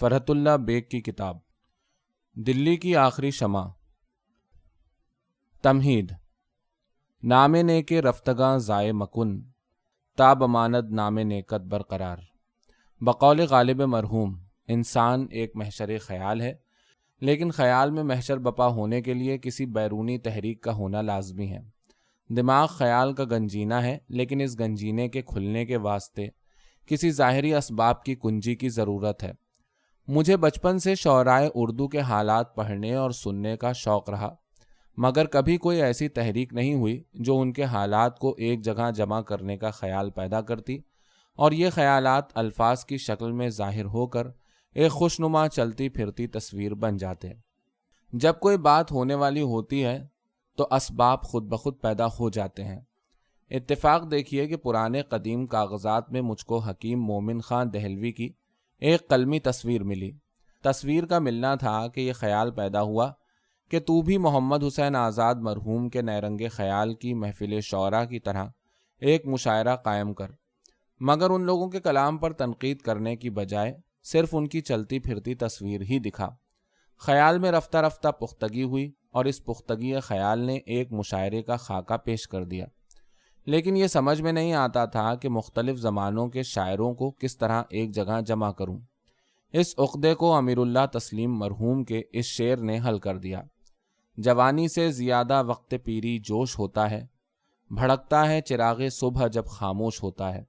فرحت اللہ bag کی کتاب۔ دلی کی آخری شمع۔ تمہید۔ نام نے کے رفتگاں ضائع مکن۔ تاب امانت نام نیکت برقرار۔ بقول غالب مرحوم۔ انسان ایک محشر خیال ہے۔ لیکن خیال میں محشر بپا ہونے کے لیے کسی بیرونی تحریک کا ہونا لازمی ہے۔ دماغ خیال کا گنجینہ ہے، لیکن اس گنجینے کے کھلنے کے واسطے کسی ظاہری اسباب کی کنجی کی ضرورت ہے۔ مجھے بچپن سے شعرائے اردو کے حالات پڑھنے اور سننے کا شوق رہا، مگر کبھی کوئی ایسی تحریک نہیں ہوئی جو ان کے حالات کو ایک جگہ جمع کرنے کا خیال پیدا کرتی اور یہ خیالات الفاظ کی شکل میں ظاہر ہو کر ایک خوشنما چلتی پھرتی تصویر بن جاتے جب کوئی بات ہونے والی ہوتی ہے تو اسباب خود بخود پیدا ہو جاتے ہیں۔ اتفاق دیکھیے کہ پرانے قدیم کاغذات میں مجھ کو حکیم مومن خان دہلوی کی ایک قلمی تصویر ملی۔ تصویر کا ملنا تھا کہ یہ خیال پیدا ہوا کہ تو بھی محمد حسین آزاد مرحوم کے نیرنگ خیال کی محفل شعرا کی طرح ایک مشاعرہ قائم کر۔ مگر ان لوگوں کے کلام پر تنقید کرنے کی بجائے صرف ان کی چلتی پھرتی تصویر ہی دکھا۔ خیال میں رفتہ رفتہ پختگی ہوئی اور اس پختگی خیال نے ایک مشاعرے کا خاکہ پیش کر دیا۔ لیکن یہ سمجھ میں نہیں آتا تھا کہ مختلف زمانوں کے شاعروں کو کس طرح ایک جگہ جمع کروں۔ اس عقدے کو امیر اللہ تسلیم مرحوم کے اس شعر نے حل کر دیا۔ جوانی سے زیادہ وقت پیری جوش ہوتا ہے، بھڑکتا ہے چراغ صبح جب خاموش ہوتا ہے۔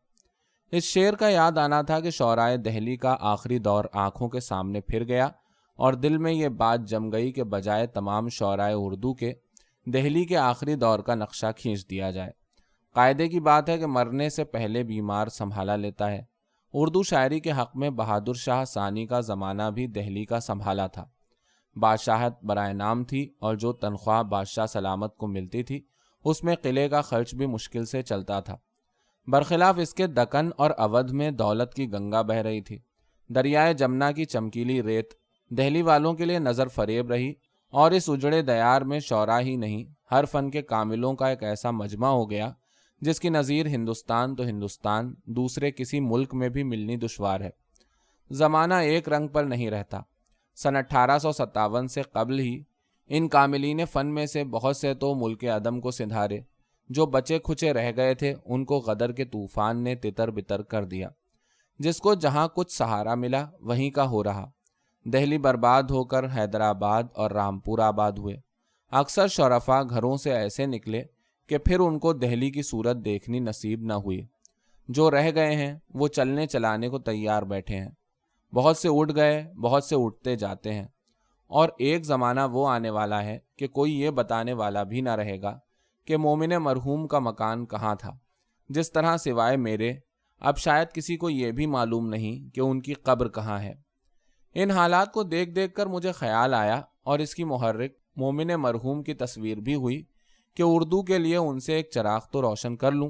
اس شعر کا یاد آنا تھا کہ شعرائے دہلی کا آخری دور آنکھوں کے سامنے پھر گیا اور دل میں یہ بات جم گئی کہ بجائے تمام شعرائے اردو کے، دہلی کے آخری دور کا نقشہ کھینچ دیا جائے۔ قاعدے کی بات ہے کہ مرنے سے پہلے بیمار سنبھالا لیتا ہے۔ اردو شاعری کے حق میں بہادر شاہ ثانی کا زمانہ بھی دہلی کا سنبھالا تھا۔ بادشاہت برائے نام تھی اور جو تنخواہ بادشاہ سلامت کو ملتی تھی، اس میں قلعے کا خرچ بھی مشکل سے چلتا تھا۔ برخلاف اس کے دکن اور اودھ میں دولت کی گنگا بہ رہی تھی۔ دریائے جمنا کی چمکیلی ریت دہلی والوں کے لیے نظر فریب رہی اور اس اجڑے دیار میں شعرا ہی نہیں، ہر فن کے کاملوں کا ایک ایسا مجمع ہو گیا جس کی نظیر ہندوستان تو ہندوستان، دوسرے کسی ملک میں بھی ملنی دشوار ہے۔ زمانہ ایک رنگ پر نہیں رہتا۔ سن اٹھارہ سو ستاون سے قبل ہی ان کاملین فن میں سے بہت سے تو ملک عدم کو سدھارے جو بچے کھچے رہ گئے تھے، ان کو غدر کے طوفان نے تتر بتر کر دیا۔ جس کو جہاں کچھ سہارا ملا، وہیں کا ہو رہا۔ دہلی برباد ہو کر حیدرآباد اور رامپور آباد ہوئے۔ اکثر شرفا گھروں سے ایسے نکلے کہ پھر ان کو دہلی کی صورت دیکھنی نصیب نہ ہوئی۔ جو رہ گئے ہیں، وہ چلنے چلانے کو تیار بیٹھے ہیں۔ بہت سے اٹھ گئے، بہت سے اٹھتے جاتے ہیں۔ اور ایک زمانہ وہ آنے والا ہے کہ کوئی یہ بتانے والا بھی نہ رہے گا کہ مومن مرحوم کا مکان کہاں تھا۔ جس طرح سوائے میرے، اب شاید کسی کو یہ بھی معلوم نہیں کہ ان کی قبر کہاں ہے۔ ان حالات کو دیکھ دیکھ کر مجھے خیال آیا اور اس کی محرک مومن مرحوم کی تصویر بھی ہوئی۔ کہ اردو کے لیے ان سے ایک چراغ تو روشن کر لوں،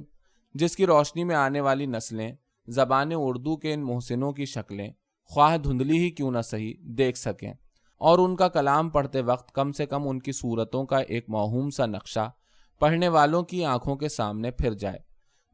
جس کی روشنی میں آنے والی نسلیں، زبان اردو کے ان محسنوں کی شکلیں خواہ دھندلی ہی کیوں نہ صحیح دیکھ سکیں۔ اور ان کا کلام پڑھتے وقت کم سے کم ان کی صورتوں کا ایک موہوم سا نقشہ پڑھنے والوں کی آنکھوں کے سامنے پھر جائے۔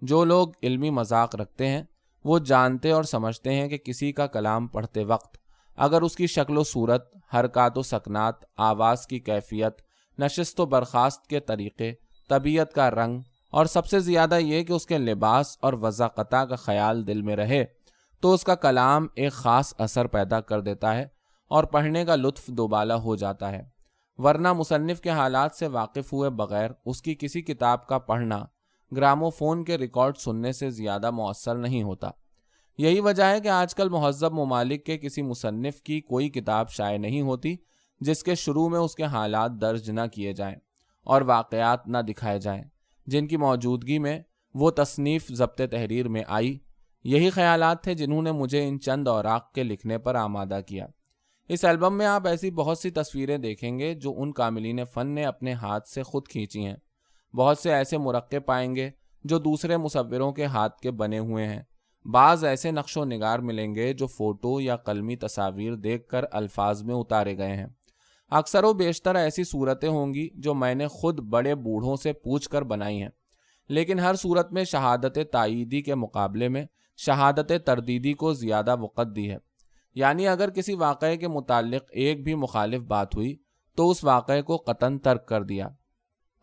جو لوگ علمی مذاق رکھتے ہیں، وہ جانتے اور سمجھتے ہیں کہ کسی کا کلام پڑھتے وقت اگر اس کی شکل و صورت، حرکات و سکنات، آواز کی کیفیت نشست و برخاست کے طریقے، طبیعت کا رنگ، اور سب سے زیادہ یہ کہ اس کے لباس اور وضاقتہ کا خیال دل میں رہے، تو اس کا کلام ایک خاص اثر پیدا کر دیتا ہے اور پڑھنے کا لطف دوبالا ہو جاتا ہے۔ ورنہ مصنف کے حالات سے واقف ہوئے بغیر اس کی کسی کتاب کا پڑھنا گرامو فون کے ریکارڈ سننے سے زیادہ مؤثر نہیں ہوتا۔ یہی وجہ ہے کہ آج کل مہذب ممالک کے کسی مصنف کی کوئی کتاب شائع نہیں ہوتی جس کے شروع میں اس کے حالات درج نہ کیے جائیں اور واقعات نہ دکھائے جائیں، جن کی موجودگی میں وہ تصنیف ضبط تحریر میں آئی، یہی خیالات تھے جنہوں نے مجھے ان چند اوراق کے لکھنے پر آمادہ کیا۔ اس البم میں آپ ایسی بہت سی تصویریں دیکھیں گے جو ان کاملین فن نے اپنے ہاتھ سے خود کھینچی ہیں۔ بہت سے ایسے مرقع پائیں گے جو دوسرے مصوروں کے ہاتھ کے بنے ہوئے ہیں۔ بعض ایسے نقش و نگار ملیں گے جو فوٹو یا قلمی تصاویر دیکھ کر الفاظ میں اتارے گئے ہیں۔ اکثر و بیشتر ایسی صورتیں ہوں گی جو میں نے خود بڑے بوڑھوں سے پوچھ کر بنائی ہیں۔ لیکن ہر صورت میں شہادت تائیدی کے مقابلے میں شہادت تردیدی کو زیادہ وقت دی ہے۔ یعنی اگر کسی واقعے کے متعلق ایک بھی مخالف بات ہوئی تو اس واقعے کو قطن ترک کر دیا۔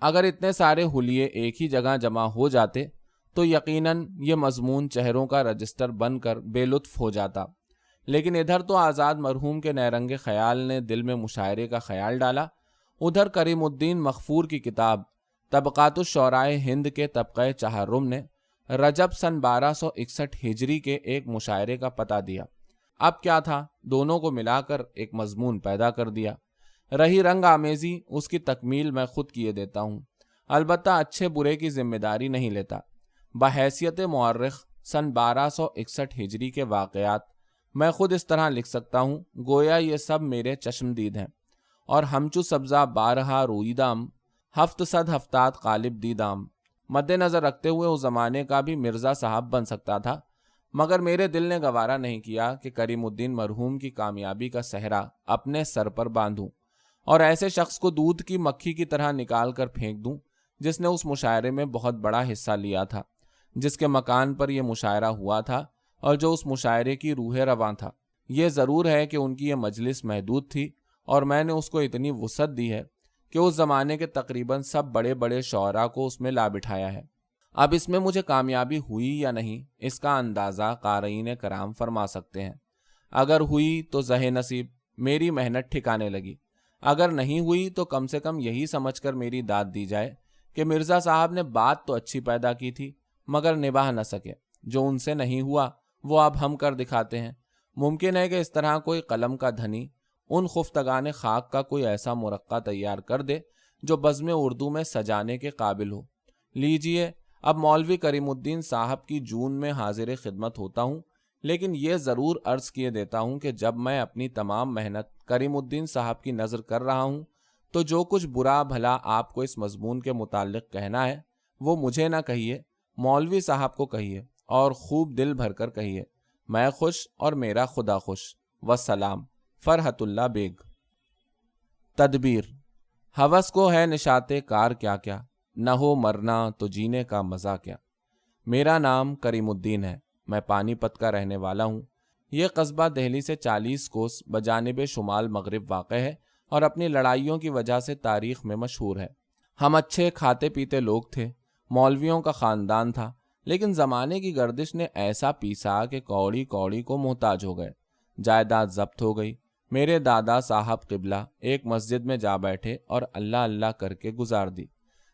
اگر اتنے سارے حلیے ایک ہی جگہ جمع ہو جاتے تو یقیناً یہ مضمون چہروں کا رجسٹر بن کر بے لطف ہو جاتا۔ لیکن ادھر تو آزاد مرحوم کے نیرنگ خیال نے دل میں مشاعرے کا خیال ڈالا۔ ادھر کریم الدین مغفور کی کتاب طبقات الشعرائے ہند کے طبقہ چہارم نے رجب سن بارہ سو اکسٹھ ہجری کے ایک مشاعرے کا پتہ دیا۔ اب کیا تھا؟ دونوں کو ملا کر ایک مضمون پیدا کر دیا۔ رہی رنگ آمیزی، اس کی تکمیل میں خود کیے دیتا ہوں۔ البتہ اچھے برے کی ذمہ داری نہیں لیتا۔ بحیثیت معرخ سن بارہ سو اکسٹھ ہجری کے واقعات میں خود اس طرح لکھ سکتا ہوں، گویا یہ سب میرے چشمدید ہیں۔ اور ہمچو سبزہ بارہا رویدام ہفت صد ہفتات قالب دیدام مد نظر رکھتے ہوئے اس زمانے کا بھی مرزا صاحب بن سکتا تھا، مگر میرے دل نے گوارا نہیں کیا کہ کریم الدین مرحوم کی کامیابی کا صحرا اپنے سر پر باندھوں اور ایسے شخص کو دودھ کی مکھی کی طرح نکال کر پھینک دوں جس نے اس مشاعرے میں بہت بڑا حصہ لیا تھا، جس کے مکان پر یہ مشاعرہ ہوا تھا۔ اور جو اس مشاعرے کی روح رواں تھا۔ یہ ضرور ہے کہ ان کی یہ مجلس محدود تھی اور میں نے اس کو اتنی وسعت دی ہے کہ اس زمانے کے تقریباً سب بڑے بڑے شعراء کو اس میں لا بٹھایا ہے۔ اب اس میں مجھے کامیابی ہوئی یا نہیں، اس کا اندازہ قارئین کرام فرما سکتے ہیں۔ اگر ہوئی تو زہ نصیب میری محنت ٹھکانے لگی۔ اگر نہیں ہوئی تو کم سے کم یہی سمجھ کر میری داد دی جائے کہ مرزا صاحب نے بات تو اچھی پیدا کی تھی، مگر نباہ نہ سکے۔ جو ان سے نہیں ہوا وہ اب ہم کر دکھاتے ہیں۔ ممکن ہے کہ اس طرح کوئی قلم کا دھنی ان خفتگان خاک کا کوئی ایسا مرقع تیار کر دے جو بزم اردو میں سجانے کے قابل ہو۔ لیجیے، اب مولوی کریم الدین صاحب کی جون میں حاضر خدمت ہوتا ہوں، لیکن یہ ضرور عرض کیے دیتا ہوں کہ جب میں اپنی تمام محنت کریم الدین صاحب کی نظر کر رہا ہوں، تو جو کچھ برا بھلا آپ کو اس مضمون کے متعلق کہنا ہے، وہ مجھے نہ کہیے، مولوی صاحب کو کہیے۔ اور خوب دل بھر کر کہیے، میں خوش اور میرا خدا خوش۔ وسلام۔ فرحت اللہ بیگ۔ تدبیر۔ حوث کو ہے نشات کار کیا کیا، نہ ہو مرنا تو جینے کا مزہ کیا۔ میرا نام کریم الدین ہے، میں پانی پت کا رہنے والا ہوں۔ یہ قصبہ دہلی سے چالیس کوس بجانب شمال مغرب واقع ہے اور اپنی لڑائیوں کی وجہ سے تاریخ میں مشہور ہے۔ ہم اچھے کھاتے پیتے لوگ تھے، مولویوں کا خاندان تھا۔ لیکن زمانے کی گردش نے ایسا پیسا کہ کوڑی کوڑی کو محتاج ہو گئے۔ جائیداد ضبط ہو گئی۔ میرے دادا صاحب قبلہ ایک مسجد میں جا بیٹھے اور اللہ اللہ کر کے گزار دی۔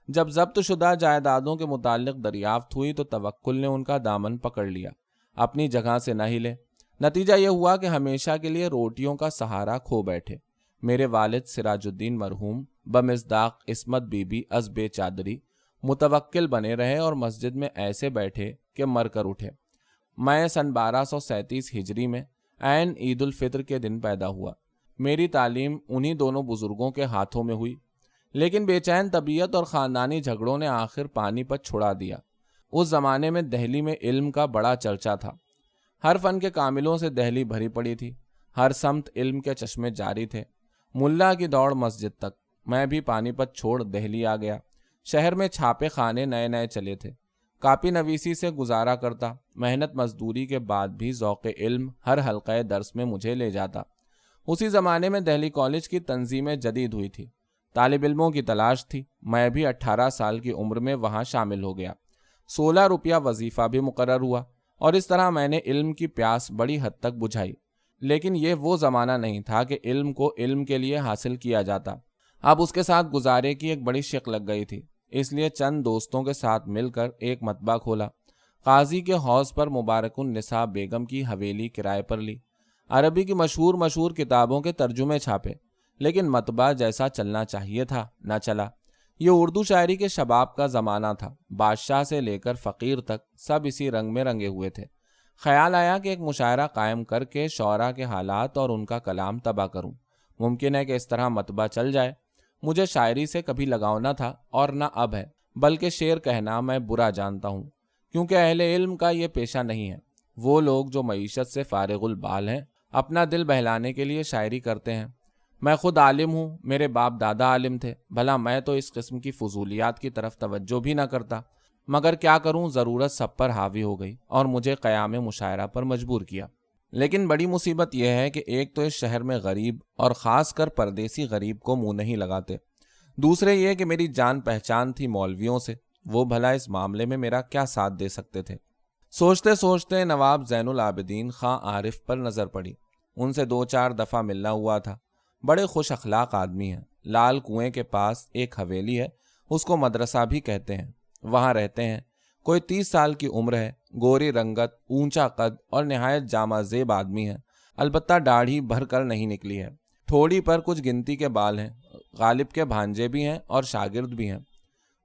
جب ضبط شدہ جائیدادوں کے متعلق دریافت ہوئی تو توکل نے ان کا دامن پکڑ لیا۔ اپنی جگہ سے نہ ہلے۔ نتیجہ یہ ہوا کہ ہمیشہ کے لیے روٹیوں کا سہارا کھو بیٹھے۔ میرے والد سراج الدین مرحوم بمزداق عصمت بی بی از بے چادری متوکل بنے رہے اور مسجد میں ایسے بیٹھے کہ مر کر اٹھے۔ میں سن بارہ سو سینتیس ہجری میں عین عید الفطر کے دن پیدا ہوا۔ میری تعلیم انہی دونوں بزرگوں کے ہاتھوں میں ہوئی، لیکن بے چین طبیعت اور خاندانی جھگڑوں نے آخر پانی پر چھڑا دیا۔ اس زمانے میں دہلی میں علم کا بڑا چرچا تھا۔ ہر فن کے کاملوں سے دہلی بھری پڑی تھی۔ ہر سمت علم کے چشمے جاری تھے۔ ملا کی دوڑ مسجد تک۔ میں بھی پانی پت چھوڑ دہلی آ گیا۔ شہر میں چھاپے خانے نئے نئے چلے تھے۔ کاپی نویسی سے گزارا کرتا، محنت مزدوری کے بعد بھی ذوق علم ہر حلقہ درس میں مجھے لے جاتا۔ اسی زمانے میں دہلی کالج کی تنظیمیں جدید ہوئی تھی۔ طالب علموں کی تلاش تھی۔ میں بھی اٹھارہ سال کی عمر میں وہاں شامل ہو گیا۔ سولہ روپیہ وظیفہ بھی مقرر ہوا اور اس طرح میں نے علم کی پیاس بڑی حد تک بجھائی۔ لیکن یہ وہ زمانہ نہیں تھا کہ علم کو علم کے لیے حاصل کیا جاتا۔ اب اس کے ساتھ گزارے کی ایک بڑی شک لگ گئی تھی۔ اس لیے چند دوستوں کے ساتھ مل کر ایک متبہ کھولا۔ قاضی کے حوض پر مبارک النساء بیگم کی حویلی کرائے پر لی۔ عربی کی مشہور مشہور کتابوں کے ترجمے چھاپے۔ لیکن متبہ جیسا چلنا چاہیے تھا، نہ چلا۔ یہ اردو شاعری کے شباب کا زمانہ تھا۔ بادشاہ سے لے کر فقیر تک سب اسی رنگ میں رنگے ہوئے تھے۔ خیال آیا کہ ایک مشاعرہ قائم کر کے شعرا کے حالات اور ان کا کلام تباہ کروں۔ ممکن ہے کہ اس طرح متبہ چل جائے۔ مجھے شاعری سے کبھی لگاؤ نہ تھا اور نہ اب ہے، بلکہ شعر کہنا میں برا جانتا ہوں۔ کیونکہ اہل علم کا یہ پیشہ نہیں ہے۔ وہ لوگ جو معیشت سے فارغ البال ہیں، اپنا دل بہلانے کے لیے شاعری کرتے ہیں۔ میں خود عالم ہوں، میرے باپ دادا عالم تھے۔ بھلا میں تو اس قسم کی فضولیات کی طرف توجہ بھی نہ کرتا۔ مگر کیا کروں؟ ضرورت سب پر حاوی ہو گئی اور مجھے قیام مشاعرہ پر مجبور کیا۔ لیکن بڑی مصیبت یہ ہے کہ ایک تو اس شہر میں غریب اور خاص کر پردیسی غریب کو منہ نہیں لگاتے۔ دوسرے یہ کہ میری جان پہچان تھی مولویوں سے، وہ بھلا اس معاملے میں میرا کیا ساتھ دے سکتے تھے؟ سوچتے سوچتے نواب زین العابدین خاں عارف پر نظر پڑی۔ ان سے دو چار دفعہ ملنا ہوا تھا۔ بڑے خوش اخلاق آدمی ہیں۔ لال کنویں کے پاس ایک حویلی ہے، اس کو مدرسہ بھی کہتے ہیں۔ وہاں رہتے ہیں۔ کوئی تیس سال کی عمر ہے گوری رنگت، اونچا قد اور نہایت جامع زیب آدمی ہے۔ البتہ داڑھی بھر کر نہیں نکلی ہے۔ تھوڑی پر کچھ گنتی کے بال ہیں، غالب کے بھانجے بھی ہیں اور شاگرد بھی ہیں۔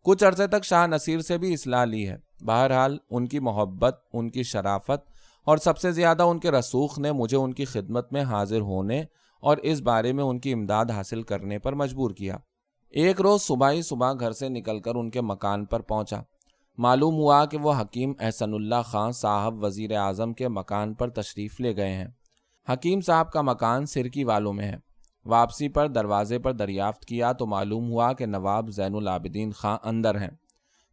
کچھ عرصے تک شاہ نصیر سے بھی اصلاح لی ہے۔ بہرحال، ان کی محبت، ان کی شرافت اور سب سے زیادہ ان کے رسوخ نے مجھے ان کی خدمت میں حاضر ہونے اور اس بارے میں ان کی امداد حاصل کرنے پر مجبور کیا۔ ایک روز صبح ہی صبح گھر سے نکل کر ان کے مکان پر پہنچا۔ معلوم ہوا کہ وہ حکیم احسن اللہ خان صاحب وزیر اعظم کے مکان پر تشریف لے گئے ہیں۔ حکیم صاحب کا مکان سرکی والوں میں ہے۔ واپسی پر دروازے پر دریافت کیا تو معلوم ہوا کہ نواب زین العابدین خاں اندر ہیں۔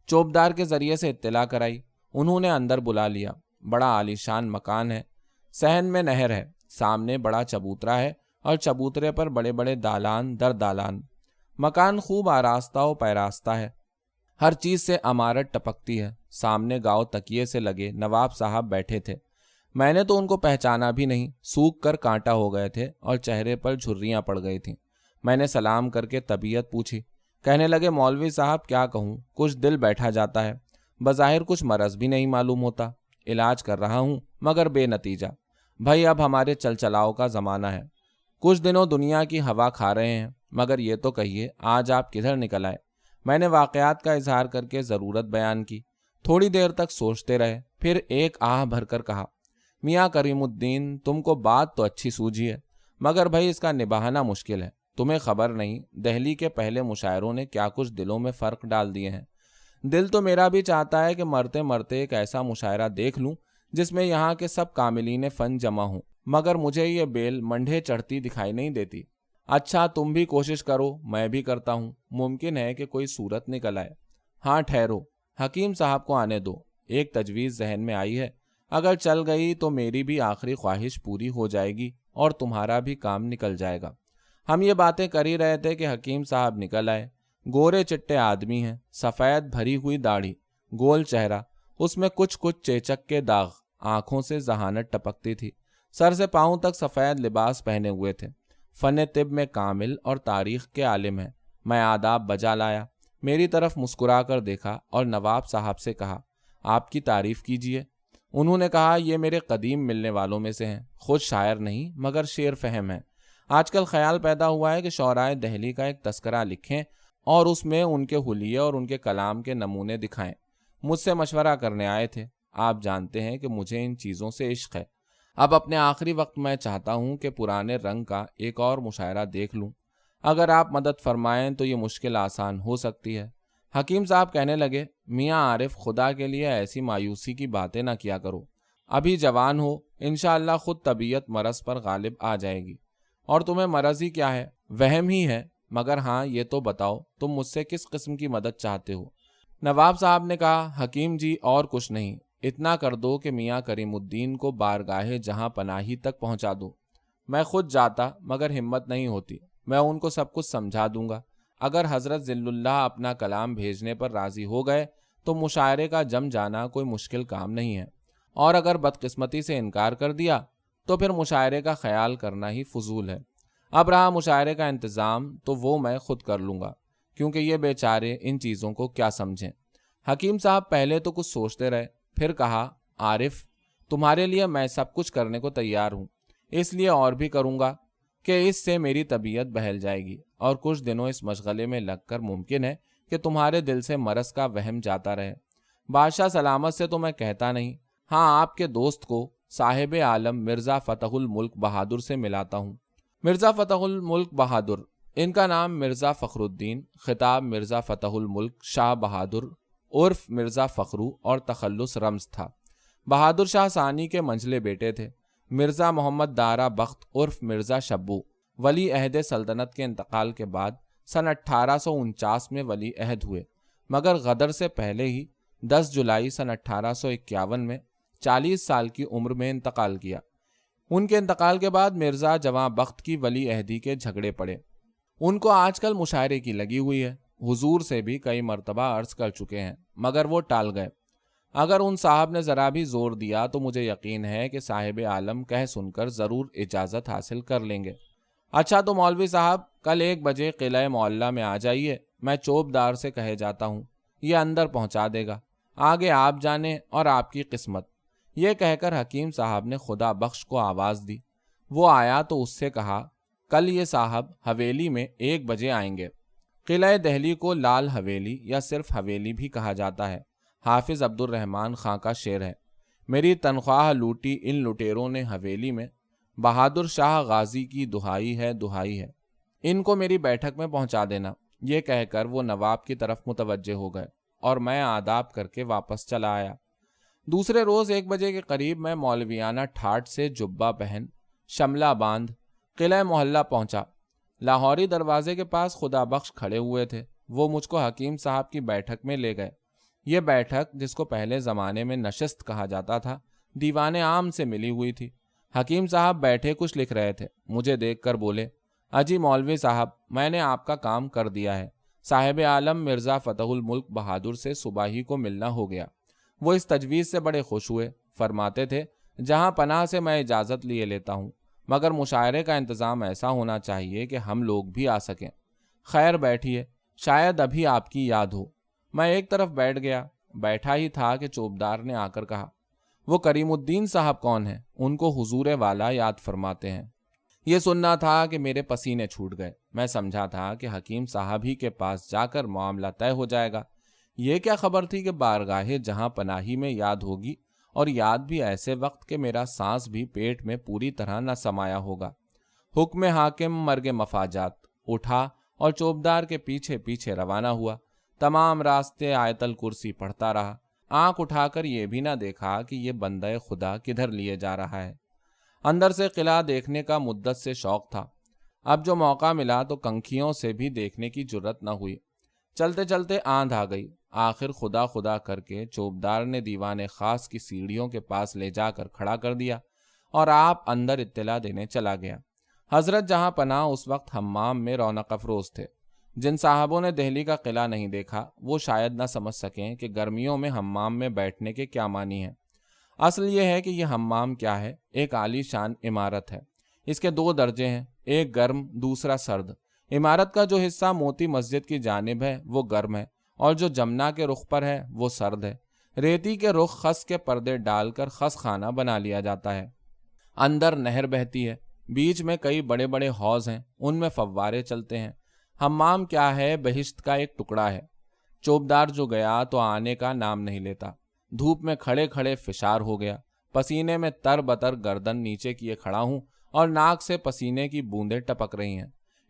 چوبدار کے ذریعے سے اطلاع کرائی۔ انہوں نے اندر بلا لیا۔ بڑا عالیشان مکان ہے۔ سہن میں نہر ہے۔ سامنے بڑا چبوترا ہے اور چبوترے پر بڑے بڑے دالان در دالان۔ مکان خوب آراستہ و پیراستہ ہے۔ ہر چیز سے عمارت ٹپکتی ہے۔ سامنے گاؤں تکیے سے لگے نواب صاحب بیٹھے تھے۔ میں نے تو ان کو پہچانا بھی نہیں، سوکھ کر کانٹا ہو گئے تھے اور چہرے پر جھریاں پڑ گئی تھیں۔ میں نے سلام کر کے طبیعت پوچھی۔ کہنے لگے، مولوی صاحب، کیا کہوں؟ کچھ دل بیٹھا جاتا ہے۔ بظاہر کچھ مرض بھی نہیں معلوم ہوتا۔ علاج کر رہا ہوں، مگر بے نتیجہ۔ بھائی، اب ہمارے چل چلاؤ کا زمانہ ہے۔ کچھ دنوں دنیا کی ہوا کھا رہے ہیں، مگر یہ تو کہیے، آج آپ کدھر نکل آئے؟ میں نے واقعات کا اظہار کر کے ضرورت بیان کی۔ تھوڑی دیر تک سوچتے رہے، پھر ایک آہ بھر کر کہا، میاں کریم الدین، تم کو بات تو اچھی سوجھی ہے، مگر بھائی اس کا نباہنا مشکل ہے۔ تمہیں خبر نہیں، دہلی کے پہلے مشاعروں نے کیا کچھ دلوں میں فرق ڈال دیے ہیں۔ دل تو میرا بھی چاہتا ہے کہ مرتے مرتے ایک ایسا مشاعرہ دیکھ لوں، جس میں یہاں کے سب کاملین فن جمع ہوں، مگر مجھے یہ بیل منڈے چڑھتی دکھائی نہیں دیتی۔ اچھا تم بھی کوشش کرو، میں بھی کرتا ہوں۔ ممکن ہے کہ کوئی صورت نکل آئے۔ ہاں ٹھہرو۔ حکیم صاحب کو آنے دو۔ ایک تجویز ذہن میں آئی ہے۔ اگر چل گئی تو میری بھی آخری خواہش پوری ہو جائے گی اور تمہارا بھی کام نکل جائے گا۔ ہم یہ باتیں کر ہی رہے تھے کہ حکیم صاحب نکل آئے۔ گورے چٹے آدمی ہیں۔ سفید بھری ہوئی داڑھی، گول چہرہ، اس میں کچھ کچھ چیچک کے داغ۔ آنکھوں سے ذہانت ٹپکتی تھی۔ سر سے پاؤں تک سفید لباس پہنے ہوئے تھے۔ فن طب میں کامل اور تاریخ کے عالم ہیں۔ میں آداب بجا لایا۔ میری طرف مسکرا کر دیکھا اور نواب صاحب سے کہا، آپ کی تعریف کیجیے انہوں نے کہا، یہ میرے قدیم ملنے والوں میں سے ہیں۔ خود شاعر نہیں، مگر شعر فہم ہے آج کل خیال پیدا ہوا ہے کہ شعرائے دہلی کا ایک تذکرہ لکھیں اور اس میں ان کے حلیے اور ان کے کلام کے نمونے دکھائیں۔ مجھ سے مشورہ کرنے آئے تھے۔ آپ جانتے ہیں کہ مجھے ان چیزوں سے عشق ہے۔ اب اپنے آخری وقت میں چاہتا ہوں کہ پرانے رنگ کا ایک اور مشاعرہ دیکھ لوں۔ اگر آپ مدد فرمائیں تو یہ مشکل آسان ہو سکتی ہے۔ حکیم صاحب کہنے لگے، میاں عارف، خدا کے لیے ایسی مایوسی کی باتیں نہ کیا کرو۔ ابھی جوان ہو، انشاءاللہ خود طبیعت مرض پر غالب آ جائے گی۔ اور تمہیں مرض ہی کیا ہے؟ وہم ہی ہے۔ مگر ہاں یہ تو بتاؤ، تم مجھ سے کس قسم کی مدد چاہتے ہو؟ نواب صاحب نے کہا، حکیم جی اور کچھ نہیں۔ اتنا کر دو کہ میاں کریم الدین کو بارگاہ جہاں پناہی تک پہنچا دو میں خود جاتا مگر ہمت نہیں ہوتی۔ میں ان کو سب کچھ سمجھا دوں گا۔ اگر حضرت ذل اللہ اپنا کلام بھیجنے پر راضی ہو گئے تو مشاعرے کا جم جانا کوئی مشکل کام نہیں ہے۔ اور اگر بدقسمتی سے انکار کر دیا تو پھر مشاعرے کا خیال کرنا ہی فضول ہے۔ اب رہا مشاعرے کا انتظام تو وہ میں خود کر لوں گا، کیونکہ یہ بیچارے ان چیزوں کو کیا سمجھیں۔ حکیم صاحب پہلے تو کچھ سوچتے رہے۔ پھر کہا، عارف، تمہارے لیے میں سب کچھ کرنے کو تیار ہوں، اس لیے اور بھی کروں گا کہ اس سے میری طبیعت بہل جائے گی اور کچھ دنوں اس مشغلے میں لگ کر ممکن ہے کہ تمہارے دل سے مرض کا وہم جاتا رہے۔ بادشاہ سلامت سے تو میں کہتا نہیں۔ ہاں آپ کے دوست کو صاحب عالم مرزا فتح الملک بہادر سے ملاتا ہوں۔ مرزا فتح الملک بہادر، ان کا نام مرزا فخر الدین، خطاب مرزا فتح الملک شاہ بہادر عرف مرزا فخرو اور تخلص رمز تھا۔ بہادر شاہ ثانی کے منجلے بیٹے تھے۔ مرزا محمد دارا بخت عرف مرزا شبو، ولی عہد سلطنت کے انتقال کے بعد سن اٹھارہ سو انچاس میں ولی عہد ہوئے۔ مگر غدر سے پہلے ہی دس جولائی سن اٹھارہ سو اکیاون میں چالیس سال کی عمر میں انتقال کیا۔ ان کے انتقال کے بعد مرزا جواں بخت کی ولی عہدی کے جھگڑے پڑے۔ ان کو آج کل مشاعرے کی لگی ہوئی ہے۔ حضور سے بھی کئی مرتبہ عرض کر چکے ہیں، مگر وہ ٹال گئے۔ اگر ان صاحب نے ذرا بھی زور دیا تو مجھے یقین ہے کہ صاحب عالم کہہ سن کر ضرور اجازت حاصل کر لیں گے۔ اچھا تو مولوی صاحب، کل ایک بجے قلعہ معلّہ میں آ جائیے، میں چوب دار سے کہے جاتا ہوں۔ یہ اندر پہنچا دے گا۔ آگے آپ جانے اور آپ کی قسمت۔ یہ کہہ کر حکیم صاحب نے خدا بخش کو آواز دی۔ وہ آیا تو اس سے کہا، کل یہ صاحب حویلی میں ایک بجے آئیں گے۔ قلعہ دہلی کو لال حویلی یا صرف حویلی بھی کہا جاتا ہے۔ حافظ عبد الرحمان خاں کا شعر ہے۔ میری تنخواہ لوٹی ان لٹیروں نے حویلی میں۔ بہادر شاہ غازی کی دہائی ہے دہائی ہے۔ ان کو میری بیٹھک میں پہنچا دینا۔ یہ کہہ کر وہ نواب کی طرف متوجہ ہو گئے اور میں آداب کر کے واپس چلا آیا۔ دوسرے روز ایک بجے کے قریب میں مولویانہ ٹھاٹ سے جبا پہن شملہ باندھ قلعہ محلہ پہنچا۔ لاہوری دروازے کے پاس خدا بخش کھڑے ہوئے تھے۔ وہ مجھ کو حکیم صاحب کی بیٹھک میں لے گئے۔ یہ بیٹھک جس کو پہلے زمانے میں نشست کہا جاتا تھا دیوان عام سے ملی ہوئی تھی۔ حکیم صاحب بیٹھے کچھ لکھ رہے تھے۔ مجھے دیکھ کر بولے، اجی مولوی صاحب، میں نے آپ کا کام کر دیا ہے۔ صاحب عالم مرزا فتح الملک بہادر سے صبح ہی کو ملنا ہو گیا۔ وہ اس تجویز سے بڑے خوش ہوئے، فرماتے تھے، جہاں پناہ سے میں اجازت لیے لیتا ہوں مگر مشاعرے کا انتظام ایسا ہونا چاہیے کہ ہم لوگ بھی آ سکیں۔ خیر، بیٹھیے، شاید ابھی آپ کی یاد ہو۔ میں ایک طرف بیٹھ گیا، بیٹھا ہی تھا کہ چوبدار نے آ کر کہا، وہ کریم الدین صاحب کون ہیں؟ ان کو حضور والا یاد فرماتے ہیں۔ یہ سننا تھا کہ میرے پسینے چھوٹ گئے۔ میں سمجھا تھا کہ حکیم صاحب ہی کے پاس جا کر معاملہ طے ہو جائے گا۔ یہ کیا خبر تھی کہ بارگاہ جہاں پناہی میں یاد ہوگی اور یاد بھی ایسے وقت کہ میرا سانس بھی پیٹ میں پوری طرح نہ سمایا ہوگا۔ حکم حاکم، مرگ مفاجات۔ اٹھا اور چوبدار کے پیچھے پیچھے روانہ ہوا۔ تمام راستے آیت الکرسی پڑھتا رہا۔ آنکھ اٹھا کر یہ بھی نہ دیکھا کہ یہ بندہ خدا کدھر لیے جا رہا ہے۔ اندر سے قلعہ دیکھنے کا مدت سے شوق تھا۔ اب جو موقع ملا تو کنکھیوں سے بھی دیکھنے کی جرت نہ ہوئی۔ چلتے چلتے آندھ آ گئی۔ آخر خدا خدا کر کے چوبدار نے دیوان خاص کی سیڑھیوں کے پاس لے جا کر کھڑا کر دیا اور آپ اندر اطلاع دینے چلا گیا۔ حضرت جہاں پناہ اس وقت ہمام میں رونق افروز تھے۔ جن صاحبوں نے دہلی کا قلعہ نہیں دیکھا، وہ شاید نہ سمجھ سکیں کہ گرمیوں میں ہمام میں بیٹھنے کے کیا معنی ہیں۔ اصل یہ ہے کہ یہ ہمام کیا ہے؟ ایک عالی شان عمارت ہے۔ اس کے دو درجے ہیں، ایک گرم، دوسرا سرد۔ عمارت کا جو حصہ موتی مسجد کی جانب ہے، وہ گرم ہے۔ اور جو جمنا کے رخ پر ہے، وہ سرد ہے۔ ریتی کے رخ خس کے پردے ڈال کر خس خانہ بنا لیا جاتا ہے۔ اندر نہر بہتی ہے۔ بیچ میں کئی بڑے بڑے حوض ہیں۔ ان میں فوارے چلتے ہیں۔ ہمام کیا ہے؟ بہشت کا ایک ٹکڑا ہے۔ چوبدار جو گیا تو آنے کا نام نہیں لیتا۔ دھوپ میں کھڑے کھڑے فشار ہو گیا۔ پسینے میں تر بتر گردن نیچے کیے کھڑا ہوں اور ناک سے پسینے کی بوندیں ٹپک رہی ہیں۔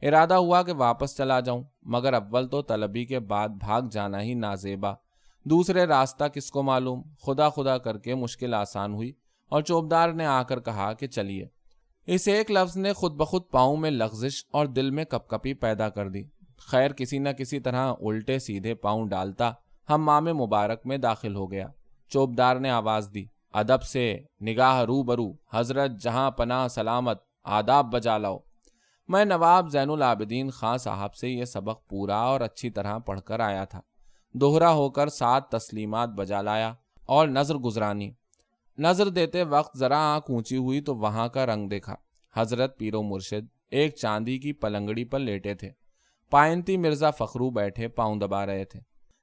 ارادہ ہوا کہ واپس چلا جاؤں، مگر اول تو طلبی کے بعد بھاگ جانا ہی نازیبا۔ دوسرے راستہ کس کو معلوم؟ خدا خدا کر کے مشکل آسان ہوئی اور چوبدار نے آ کر کہا کہ چلیے۔ اس ایک لفظ نے خود بخود پاؤں میں لغزش اور دل میں کپ کپی پیدا کر دی۔ خیر، کسی نہ کسی طرح الٹے سیدھے پاؤں ڈالتا ہم مام مبارک میں داخل ہو گیا۔ چوبدار نے آواز دی۔ ادب سے نگاہ رو برو حضرت جہاں پناہ سلامت، آداب بجا لاؤ۔ میں نواب زین العابدین خان صاحب سے یہ سبق پورا اور اچھی طرح پڑھ کر آیا تھا۔ دوہرا ہو کر سات تسلیمات بجا لایا اور نظر گزرانی۔ نظر دیتے وقت ذرا آنکھ اونچی ہوئی تو وہاں کا رنگ دیکھا۔ حضرت پیرو مرشد ایک چاندی کی پلنگڑی پر لیٹے تھے۔ پائنتی مرزا فخرو بیٹھے پاؤں دبا رہے تھے۔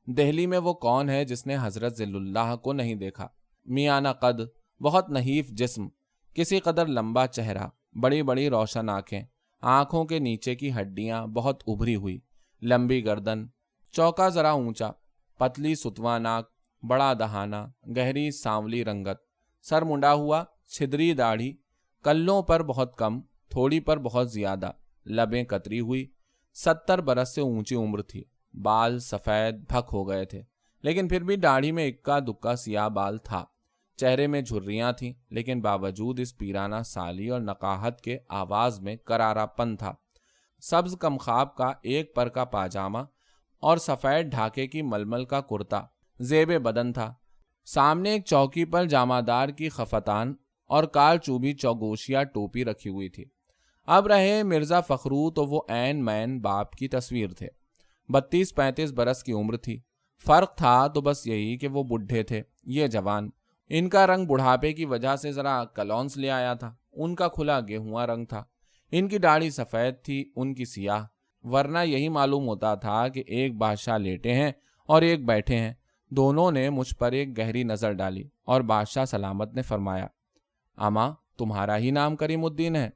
دہلی میں وہ کون ہے جس نے حضرت ذل اللہ کو نہیں دیکھا؟ میانہ قد بہت نحیف جسم، کسی قدر لمبا چہرہ، بڑی بڑی روشن آنکھیں۔ آنکھوں کے نیچے کی ہڈیاں بہت ابھری ہوئی۔ لمبی گردن، چوکا ذرا اونچا، پتلی ستوا ناک، بڑا دہانا گہری سانولی رنگت۔ سر منڈا ہوا، چھدری داڑھی۔ کلوں پر بہت کم، تھوڑی پر بہت زیادہ۔ لبیں کتری ہوئی۔ ستر برس سے اونچی عمر تھی۔ بال سفید، بھک ہو گئے تھے۔ لیکن پھر بھی داڑھی میں اکا دکا سیاہ بال تھا۔ چہرے میں جھریاں تھیں، لیکن باوجود اس پیرانہ سالی اور نقاہت کے آواز میں کرارا پن تھا۔ سبز کم خواب کا ایک پر کا پاجامہ اور سفید ڈھاکے کی ململ کا کرتا زیب بدن تھا۔ سامنے ایک چوکی پر جامہ دار کی خفتان اور کال چوبی چوگوشیا ٹوپی رکھی ہوئی تھی۔ اب رہے مرزا فخرو تو وہ این مین باپ کی تصویر تھے۔ بتیس پینتیس برس کی عمر تھی۔ فرق تھا تو بس یہی کہ وہ بڈھے تھے۔ یہ جوان ان کا رنگ بڑھاپے کی وجہ سے ذرا کلونس لے آیا تھا۔ ان کا کھلا گیہواں رنگ تھا۔ ان کی داڑھی سفید تھی، ان کی سیاہ۔ ورنہ یہی معلوم ہوتا تھا کہ ایک بادشاہ لیٹے ہیں اور ایک بیٹھے ہیں۔ دونوں نے مجھ پر ایک گہری نظر ڈالی اور بادشاہ سلامت نے فرمایا اما تمہارا ہی نام کریم الدین ہے۔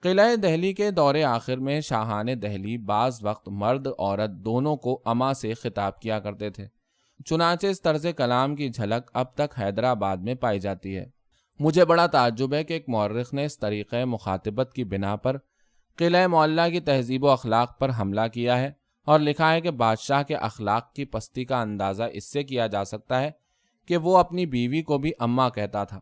قلعہ دہلی کے دور آخر میں شاہان دہلی بعض وقت مرد، عورت دونوں کو اما سے خطاب کیا کرتے تھے۔ چنانچہ اس طرز کلام کی جھلک اب تک حیدرآباد میں پائی جاتی ہے۔ مجھے بڑا تعجب ہے کہ ایک مورخ نے اس طریقۂ مخاطبت کی بنا پر قلعہ معلّہ کی تہذیب و اخلاق پر حملہ کیا ہے اور لکھا ہے کہ بادشاہ کے اخلاق کی پستی کا اندازہ اس سے کیا جا سکتا ہے کہ وہ اپنی بیوی کو بھی اماں کہتا تھا۔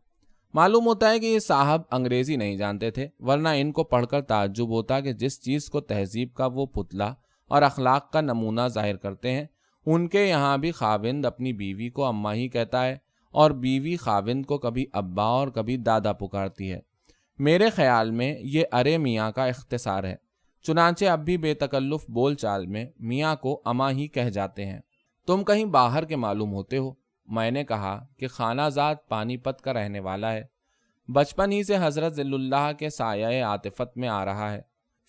معلوم ہوتا ہے کہ یہ صاحب انگریزی نہیں جانتے تھے، ورنہ ان کو پڑھ کر تعجب ہوتا کہ جس چیز کو تہذیب کا وہ پتلا اور اخلاق کا نمونہ ظاہر کرتے ہیں ان کے یہاں بھی خاوند اپنی بیوی کو اماں ہی کہتا ہے اور بیوی خاوند کو کبھی ابا اور کبھی دادا پکارتی ہے۔ میرے خیال میں یہ ارے میاں کا اختصار ہے۔ چنانچہ اب بھی بے تکلف بول چال میں میاں کو اماں ہی کہہ جاتے ہیں۔ تم کہیں باہر کے معلوم ہوتے ہو۔ میں نے کہا کہ خانہ ذات پانی پت کا رہنے والا ہے۔ بچپن ہی سے حضرت ذل اللہ کے سایہ عاطفت میں آ رہا ہے۔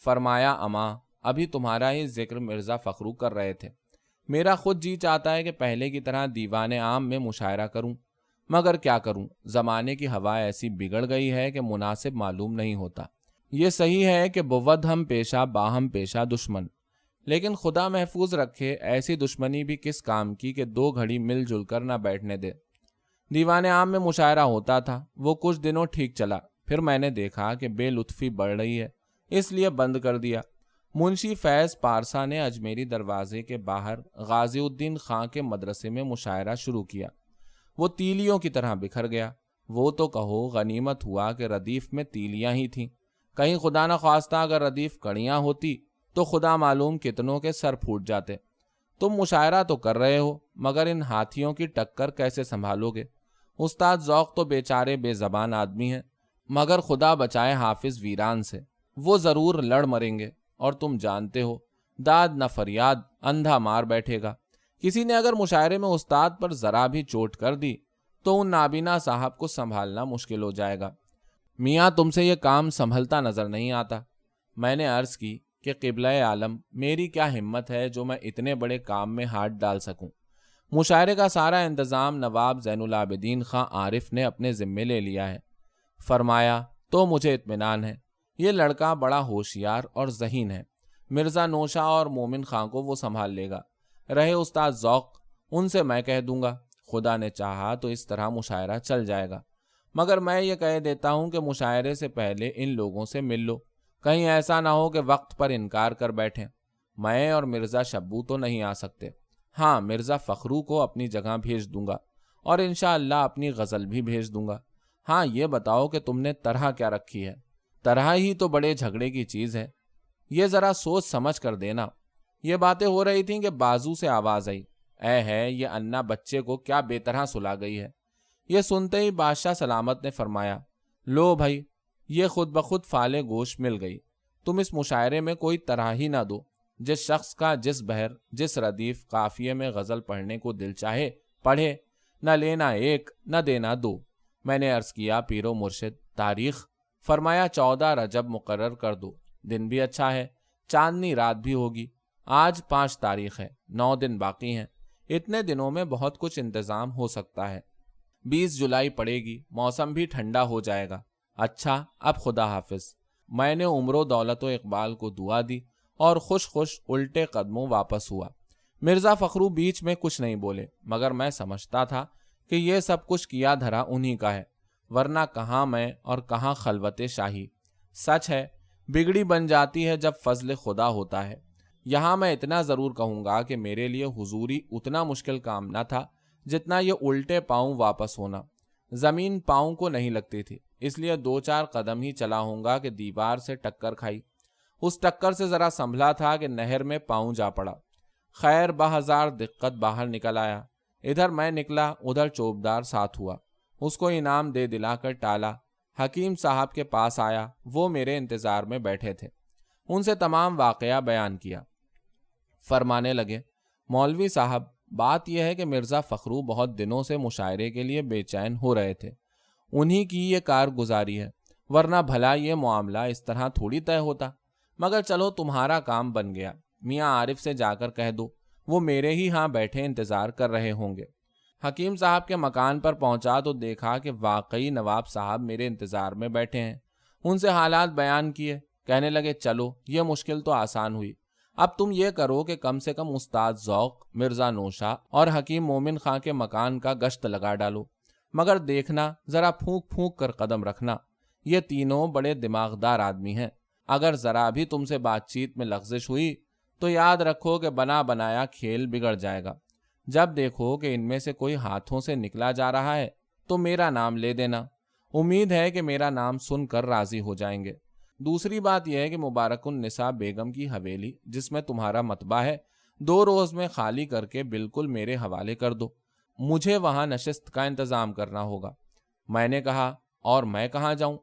فرمایا، اماں، ابھی تمہارا ہی ذکر مرزا فخرو کر رہے تھے۔ میرا خود جی چاہتا ہے کہ پہلے کی طرح دیوان عام میں مشاعرہ کروں۔ مگر کیا کروں؟ زمانے کی ہوا ایسی بگڑ گئی ہے کہ مناسب معلوم نہیں ہوتا۔ یہ صحیح ہے کہ بود ہم پیشہ باہم پیشہ، دشمن۔ لیکن خدا محفوظ رکھے، ایسی دشمنی بھی کس کام کی کہ دو گھڑی مل جل کر نہ بیٹھنے دے۔ دیوان عام میں مشاعرہ ہوتا تھا، وہ کچھ دنوں ٹھیک چلا۔ پھر میں نے دیکھا کہ بے لطفی بڑھ رہی ہے، اس لیے بند کر دیا۔ منشی فیض پارسا نے اجمیری دروازے کے باہر غازی الدین خان کے مدرسے میں مشاعرہ شروع کیا۔ وہ تیلیوں کی طرح بکھر گیا۔ وہ تو کہو غنیمت ہوا کہ ردیف میں تیلیاں ہی تھیں۔ کہیں خدا نہ خواستہ اگر ردیف کڑیاں ہوتی تو خدا معلوم کتنوں کے سر پھوٹ جاتے۔ تم مشاعرہ تو کر رہے ہو، مگر ان ہاتھیوں کی ٹکر کیسے سنبھالو گے؟ استاد ذوق تو بیچارے بے زبان آدمی ہیں، مگر خدا بچائے حافظ ویران سے۔ وہ ضرور لڑ مریں گے۔ اور تم جانتے ہو، داد نہ فریاد، اندھا مار بیٹھے گا۔ کسی نے اگر مشاعرے میں استاد پر ذرا بھی چوٹ کر دی، تو ان نابینا صاحب کو سنبھالنا مشکل ہو جائے گا۔ میاں، تم سے یہ کام سنبھلتا نظر نہیں آتا۔ میں نے عرض کی کہ قبلہ عالم، میری کیا ہمت ہے جو میں اتنے بڑے کام میں ہاتھ ڈال سکوں؟ مشاعرے کا سارا انتظام نواب زین العابدین خاں عارف نے اپنے ذمے لے لیا ہے۔ فرمایا، تو مجھے اطمینان ہے۔ یہ لڑکا بڑا ہوشیار اور ذہین ہے۔ مرزا نوشا اور مومن خاں کو وہ سنبھال لے گا۔ رہے استاد ذوق، ان سے میں کہہ دوں گا، خدا نے چاہا تو اس طرح مشاعرہ چل جائے گا۔ مگر میں یہ کہہ دیتا ہوں کہ مشاعرے سے پہلے ان لوگوں سے مل لو۔ کہیں ایسا نہ ہو کہ وقت پر انکار کر بیٹھیں۔ میں اور مرزا شبو تو نہیں آ سکتے۔ ہاں مرزا فخرو کو اپنی جگہ بھیج دوں گا اور انشاءاللہ اللہ اپنی غزل بھی بھیج دوں گا۔ ہاں یہ بتاؤ کہ تم نے طرح کیا رکھی ہے۔ طرح ہی تو بڑے جھگڑے کی چیز ہے۔ یہ ذرا سوچ سمجھ کر دینا۔ یہ باتیں ہو رہی تھیں کہ بازو سے آواز آئی۔ اے ہے، یہ انا بچے کو کیا بے طرح سلا گئی ہے۔ یہ سنتے ہی بادشاہ سلامت نے فرمایا، لو بھائی، یہ خود بخود فالے گوشت مل گئی۔ تم اس مشاعرے میں کوئی طرح ہی نہ دو۔ جس شخص کا جس بہر، جس ردیف قافیے میں غزل پڑھنے کو دل چاہے، پڑھے۔ نہ لینا ایک، نہ دینا دو۔ میں نے عرض کیا، پیرو مرشد، تاریخ فرمایا چودہ رجب مقرر کر دو، دن بھی اچھا ہے، چاندنی رات بھی ہوگی۔ آج پانچ تاریخ ہے نو دن باقی ہیں۔ اتنے دنوں میں بہت کچھ انتظام ہو سکتا ہے۔ بیس جولائی پڑے گی، موسم بھی ٹھنڈا ہو جائے گا۔ اچھا اب خدا حافظ۔ میں نے عمر و دولت و اقبال کو دعا دی اور خوش خوش الٹے قدموں واپس ہوا۔ مرزا فخرو بیچ میں کچھ نہیں بولے، مگر میں سمجھتا تھا کہ یہ سب کچھ کیا دھرا انہی کا ہے۔ ورنہ کہاں میں اور کہاں خلوت شاہی۔ سچ ہے، بگڑی بن جاتی ہے جب فضل خدا ہوتا ہے۔ یہاں میں اتنا ضرور کہوں گا کہ میرے لیے حضوری اتنا مشکل کام نہ تھا جتنا یہ الٹے پاؤں واپس ہونا۔ زمین پاؤں کو نہیں لگتی تھی، اس لیے دو چار قدم ہی چلا ہوں گا کہ دیوار سے ٹکر کھائی۔ اس ٹکر سے ذرا سنبھلا تھا کہ نہر میں پاؤں جا پڑا۔ خیر، بہزار دقت باہر نکل آیا۔ ادھر میں نکلا، ادھر چوبدار ساتھ ہوا۔ اس کو انعام دے دلا کر ٹالا۔ حکیم صاحب کے پاس آیا، وہ میرے انتظار میں بیٹھے تھے۔ ان سے تمام واقعہ بیان کیا۔ فرمانے لگے، مولوی صاحب، بات یہ ہے کہ مرزا فخرو بہت دنوں سے مشاعرے کے لیے بے چین ہو رہے تھے۔ انہی کی یہ کارگزاری ہے، ورنہ بھلا یہ معاملہ اس طرح تھوڑی طے ہوتا۔ مگر چلو، تمہارا کام بن گیا۔ میاں عارف سے جا کر کہہ دو، وہ میرے ہی ہاں بیٹھے انتظار کر رہے ہوں گے۔ حکیم صاحب کے مکان پر پہنچا تو دیکھا کہ واقعی نواب صاحب میرے انتظار میں بیٹھے ہیں۔ ان سے حالات بیان کیے، کہنے لگے، چلو، یہ مشکل تو آسان ہوئی۔ اب تم یہ کرو کہ کم سے کم استاد ذوق، مرزا نوشا اور حکیم مومن خاں کے مکان کا گشت لگا ڈالو۔ مگر دیکھنا، ذرا پھونک پھونک کر قدم رکھنا۔ یہ تینوں بڑے دماغدار آدمی ہیں۔ اگر ذرا بھی تم سے بات چیت میں لغزش ہوئی تو یاد رکھو کہ بنا بنایا کھیل بگڑ جائے گا۔ جب دیکھو کہ ان میں سے کوئی ہاتھوں سے نکلا جا رہا ہے، تو میرا نام لے دینا۔ امید ہے کہ میرا نام سن کر راضی ہو جائیں گے۔ دوسری بات یہ ہے کہ مبارک النساء بیگم کی حویلی، جس میں تمہارا متبہ ہے، دو روز میں خالی کر کے بالکل میرے حوالے کر دو۔ مجھے وہاں نشست کا انتظام کرنا ہوگا۔ میں نے کہا، اور میں کہاں جاؤں؟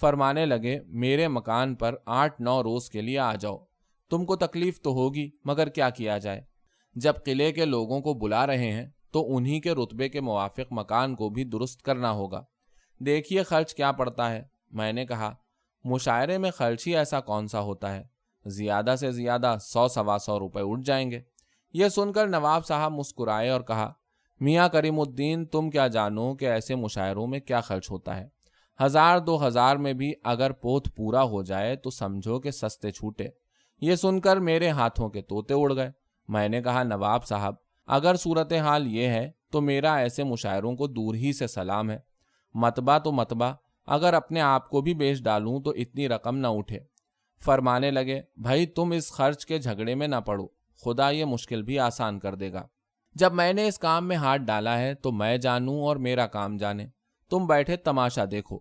فرمانے لگے، میرے مکان پر آٹھ نو روز کے لیے آ جاؤ۔ تم کو تکلیف تو ہوگی، مگر کیا کیا جائے؟ جب قلعے کے لوگوں کو بلا رہے ہیں، تو انہی کے رتبے کے موافق مکان کو بھی درست کرنا ہوگا۔ دیکھیے خرچ کیا پڑتا ہے۔ میں نے کہا، مشاعرے میں خرچ ہی ایسا کون سا ہوتا ہے؟ زیادہ سے زیادہ سو سوا سو روپے اٹھ جائیں گے۔ یہ سن کر نواب صاحب مسکرائے اور کہا، میاں کریم الدین، تم کیا جانو کہ ایسے مشاعروں میں کیا خرچ ہوتا ہے؟ ہزار دو ہزار میں بھی اگر پوتھ پورا ہو جائے تو سمجھو کہ سستے چھوٹے۔ یہ سن کر میرے ہاتھوں کے توتے اڑ گئے۔ میں نے کہا، نواب صاحب، اگر صورت حال یہ ہے تو میرا ایسے مشاعروں کو دور ہی سے سلام ہے۔ متبہ تو متبہ اگر اپنے آپ کو بھی بیچ ڈالوں تو اتنی رقم نہ اٹھے۔ فرمانے لگے، بھائی، تم اس خرچ کے جھگڑے میں نہ پڑو، خدا یہ مشکل بھی آسان کر دے گا۔ جب میں نے اس کام میں ہاتھ ڈالا ہے تو میں جانوں اور میرا کام جانے۔ تم بیٹھے تماشا دیکھو۔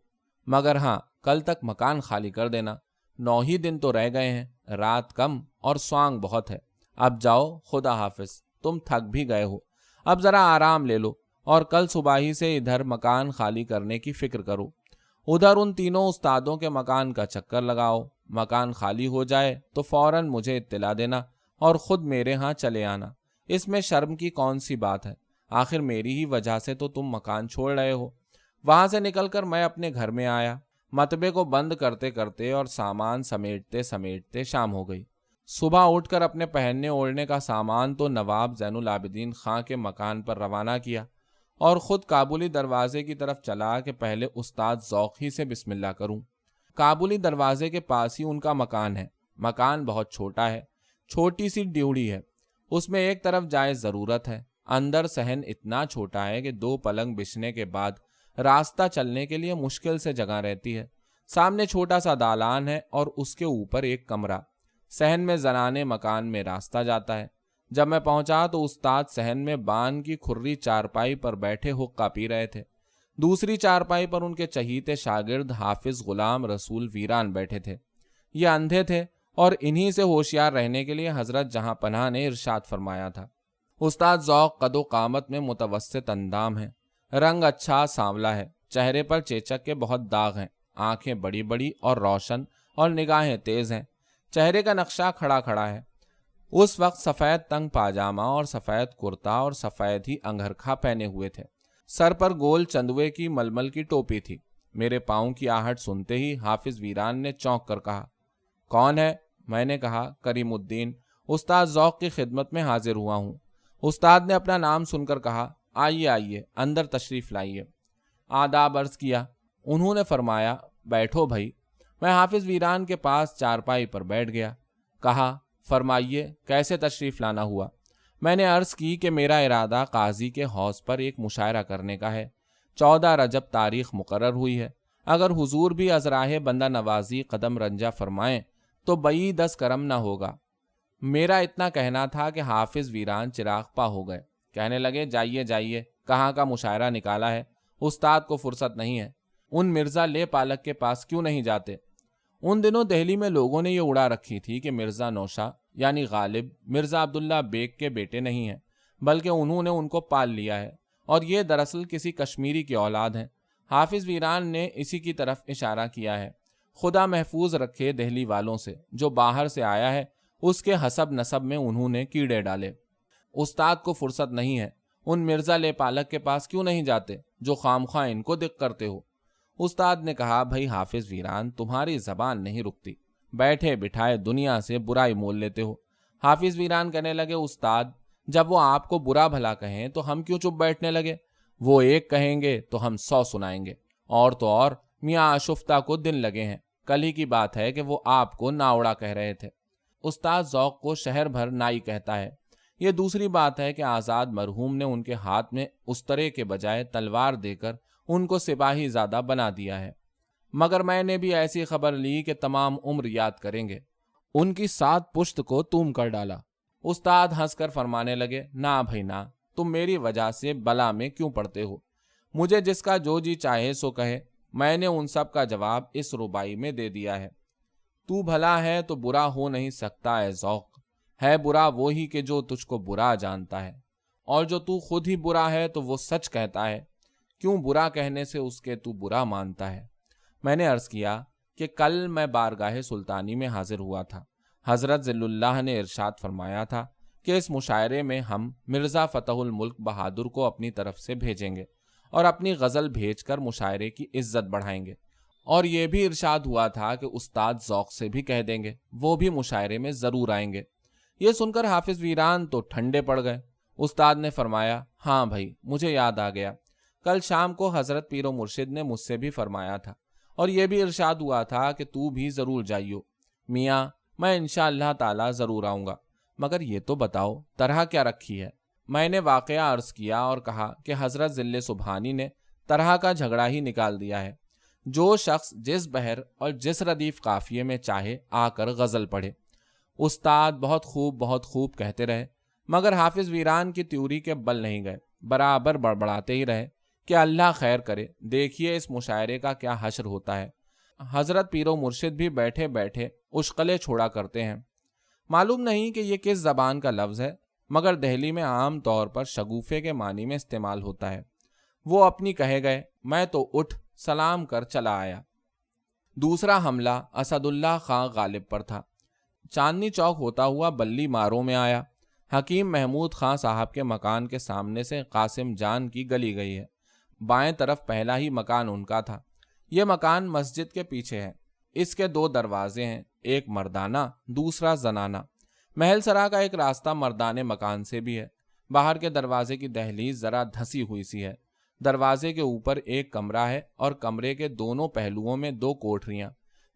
مگر ہاں کل تک مکان خالی کر دینا۔ نو ہی دن تو رہ گئے ہیں، رات کم اور سوانگ بہت ہے۔ اب جاؤ، خدا حافظ، تم تھک بھی گئے ہو۔ اب ذرا آرام لے لو اور کل صبح ہی سے ادھر مکان خالی کرنے کی فکر کرو۔ ادھر ان تینوں استادوں کے مکان کا چکر لگاؤ۔ مکان خالی ہو جائے تو فوراً مجھے اطلاع دینا اور خود میرے ہاں چلے آنا۔ اس میں شرم کی کون سی بات ہے؟ آخر میری ہی وجہ سے تو تم مکان چھوڑ رہے ہو۔ وہاں سے نکل کر میں اپنے گھر میں آیا۔ متبے کو بند کرتے کرتے اور سامان سمیٹتے سمیٹتے شام ہو گئی۔ صبح اٹھ کر اپنے پہننے اوڑھنے کا سامان تو نواب زین العابدین خاں کے مکان پر روانہ کیا اور خود کابلی دروازے کی طرف چلا کہ پہلے استاد ذوق ہی سے بسم اللہ کروں۔ کابلی دروازے کے پاس ہی ان کا مکان ہے۔ مکان بہت چھوٹا ہے۔ چھوٹی سی ڈیوڑی ہے۔ اس میں ایک طرف جائے ضرورت ہے۔ اندر سہن اتنا چھوٹا ہے کہ دو پلنگ بچھنے کے بعد راستہ چلنے کے لیے مشکل سے جگہ رہتی ہے۔ سامنے چھوٹا سا دالان ہے اور اس کے اوپر ایک کمرہ۔ سہن میں زنانے مکان میں راستہ جاتا ہے۔ جب میں پہنچا تو استاد سہن میں بان کی کھری چارپائی پر بیٹھے حقہ پی رہے تھے۔ دوسری چارپائی پر ان کے چہیتے شاگرد حافظ غلام رسول ویران بیٹھے تھے۔ یہ اندھے تھے اور انہی سے ہوشیار رہنے کے لیے حضرت جہاں پناہ نے ارشاد فرمایا تھا۔ استاد ذوق قد و قامت میں متوسط اندام ہے رنگ اچھا سانولا ہے۔ چہرے پر چیچک کے بہت داغ ہیں۔ آنکھیں بڑی بڑی اور روشن اور نگاہیں تیز ہیں۔ چہرے کا نقشہ کھڑا کھڑا ہے۔ اس وقت سفید تنگ پاجامہ اور سفید کرتا اور سفید ہی انگرکھا پہنے ہوئے تھے۔ سر پر گول چندوے کی ململ کی ٹوپی تھی۔ میرے پاؤں کی آہٹ سنتے ہی حافظ ویران نے چونک کر کہا، کون ہے؟ میں نے کہا، کریم الدین، استاد ذوق کی خدمت میں حاضر ہوا ہوں۔ استاد نے اپنا نام سن کر کہا، آئیے آئیے، اندر تشریف لائیے۔ آداب عرض کیا۔ انہوں نے فرمایا، بیٹھو بھائی میں حافظ ویران کے پاس چارپائی پر بیٹھ گیا۔ کہا، فرمائیے، کیسے تشریف لانا ہوا؟ میں نے عرض کی کہ میرا ارادہ قاضی کے حوض پر ایک مشاعرہ کرنے کا ہے۔ چودہ رجب تاریخ مقرر ہوئی ہے۔ اگر حضور بھی ازراہ بندہ نوازی قدم رنجا فرمائیں، تو بئی دس کرم نہ ہوگا۔ میرا اتنا کہنا تھا کہ حافظ ویران چراغ پا ہو گئے۔ کہنے لگے، جائیے جائیے، کہاں کا مشاعرہ نکالا ہے؟ استاد کو فرصت نہیں ہے۔ ان مرزا لے پالک کے پاس کیوں نہیں جاتے؟ ان دنوں دہلی میں لوگوں نے یہ اڑا رکھی تھی کہ مرزا نوشا یعنی غالب، مرزا عبداللہ بیگ کے بیٹے نہیں ہیں، بلکہ انہوں نے ان کو پال لیا ہے۔ اور یہ دراصل کسی کشمیری کی اولاد ہیں۔ حافظ ویران نے اسی کی طرف اشارہ کیا ہے۔ خدا محفوظ رکھے دہلی والوں سے، جو باہر سے آیا ہے، اس کے حسب نصب میں انہوں نے کیڑے ڈالے۔ استاد کو فرصت نہیں ہے۔ ان مرزا لے پالک کے پاس کیوں نہیں جاتے، جو خام خواہ ان کو دکھ کرتے ہو؟ استاد نے کہا، بھائی حافظ ویران، تمہاری زبان نہیں رکتی۔ بیٹھے بٹھائے دنیا سے برائی مول لیتے ہو۔ حافظ ویران کہنے لگے، استاد، جب وہ آپ کو برا بھلا کہیں تو ہم کیوں چپ بیٹھنے لگے؟ وہ ایک کہیں گے تو ہم سو سنائیں گے۔ اور تو اور، میاں اشفتہ کو دن لگے ہیں۔ کل ہی کی بات ہے کہ وہ آپ کو ناوڑا کہہ رہے تھے۔ استاد ذوق کو شہر بھر نائی کہتا ہے۔ یہ دوسری بات ہے کہ آزاد مرحوم نے ان کے ہاتھ میں استرے کے بجائے تلوار دے کر ان کو سپاہی زیادہ بنا دیا ہے۔ مگر میں نے بھی ایسی خبر لی کہ تمام عمر یاد کریں گے۔ ان کی سات پشت کو تم کر ڈالا۔ استاد ہنس کر فرمانے لگے، نہ بھائی، نہ، تم میری وجہ سے بلا میں کیوں پڑتے ہو؟ مجھے جس کا جو جی چاہے سو کہے۔ میں نے ان سب کا جواب اس ربائی میں دے دیا ہے۔ تو بھلا ہے تو برا ہو نہیں سکتا ہے ذوق۔ ہے برا وہی کہ جو تجھ کو برا جانتا ہے۔ اور جو تو خود ہی برا ہے تو وہ سچ کہتا ہے۔ کیوں برا کہنے سے اس کے تو برا مانتا ہے؟ میں نے عرض کیا کہ کل میں بارگاہ سلطانی میں حاضر ہوا تھا۔ حضرت ضلع اللہ نے ارشاد فرمایا تھا کہ اس مشاعرے میں ہم مرزا فتح الملک بہادر کو اپنی طرف سے بھیجیں گے اور اپنی غزل بھیج کر مشاعرے کی عزت بڑھائیں گے۔ اور یہ بھی ارشاد ہوا تھا کہ استاد ذوق سے بھی کہہ دیں گے، وہ بھی مشاعرے میں ضرور آئیں گے۔ یہ سن کر حافظ ویران تو ٹھنڈے پڑ گئے۔ استاد نے فرمایا ہاں بھائی، مجھے یاد آ گیا۔ کل شام کو حضرت پیر و مرشد نے مجھ سے بھی فرمایا تھا اور یہ بھی ارشاد ہوا تھا کہ تو بھی ضرور جائیو۔ میاں، میں انشاء اللہ تعالی ضرور آؤں گا۔ مگر یہ تو بتاؤ، طرح کیا رکھی ہے؟ میں نے واقعہ عرض کیا اور کہا کہ حضرت ضلع سبحانی نے طرح کا جھگڑا ہی نکال دیا ہے۔ جو شخص جس بہر اور جس ردیف قافیے میں چاہے آ کر غزل پڑھے۔ استاد بہت خوب بہت خوب کہتے رہے، مگر حافظ ویران کی تیوری کے بل نہیں گئے۔ برابر بڑبڑاتے ہی رہے۔ کہ اللہ خیر کرے۔ دیکھیے اس مشاعرے کا کیا حشر ہوتا ہے۔ حضرت پیرو مرشد بھی بیٹھے بیٹھے اشقلے چھوڑا کرتے ہیں۔ معلوم نہیں کہ یہ کس زبان کا لفظ ہے، مگر دہلی میں عام طور پر شگوفے کے معنی میں استعمال ہوتا ہے۔ وہ اپنی کہے گئے، میں تو اٹھ، سلام کر، چلا آیا۔ دوسرا حملہ اسد اللہ خان غالب پر تھا۔ چاندنی چوک ہوتا ہوا بلی ماروں میں آیا۔ حکیم محمود خان صاحب کے مکان کے سامنے سے قاسم جان کی گلی گئی ہے۔ بائیں طرف پہلا ہی مکان ان کا تھا۔ یہ مکان مسجد کے پیچھے ہے۔ اس کے دو دروازے ہیں، ایک مردانہ، دوسرا زنانہ۔ محل سرا کا ایک راستہ مردانے مکان سے بھی ہے۔ باہر کے دروازے کی دہلیز ذرا دھسی ہوئی سی ہے۔ دروازے کے اوپر ایک کمرہ ہے اور کمرے کے دونوں پہلوؤں میں دو کوٹریاں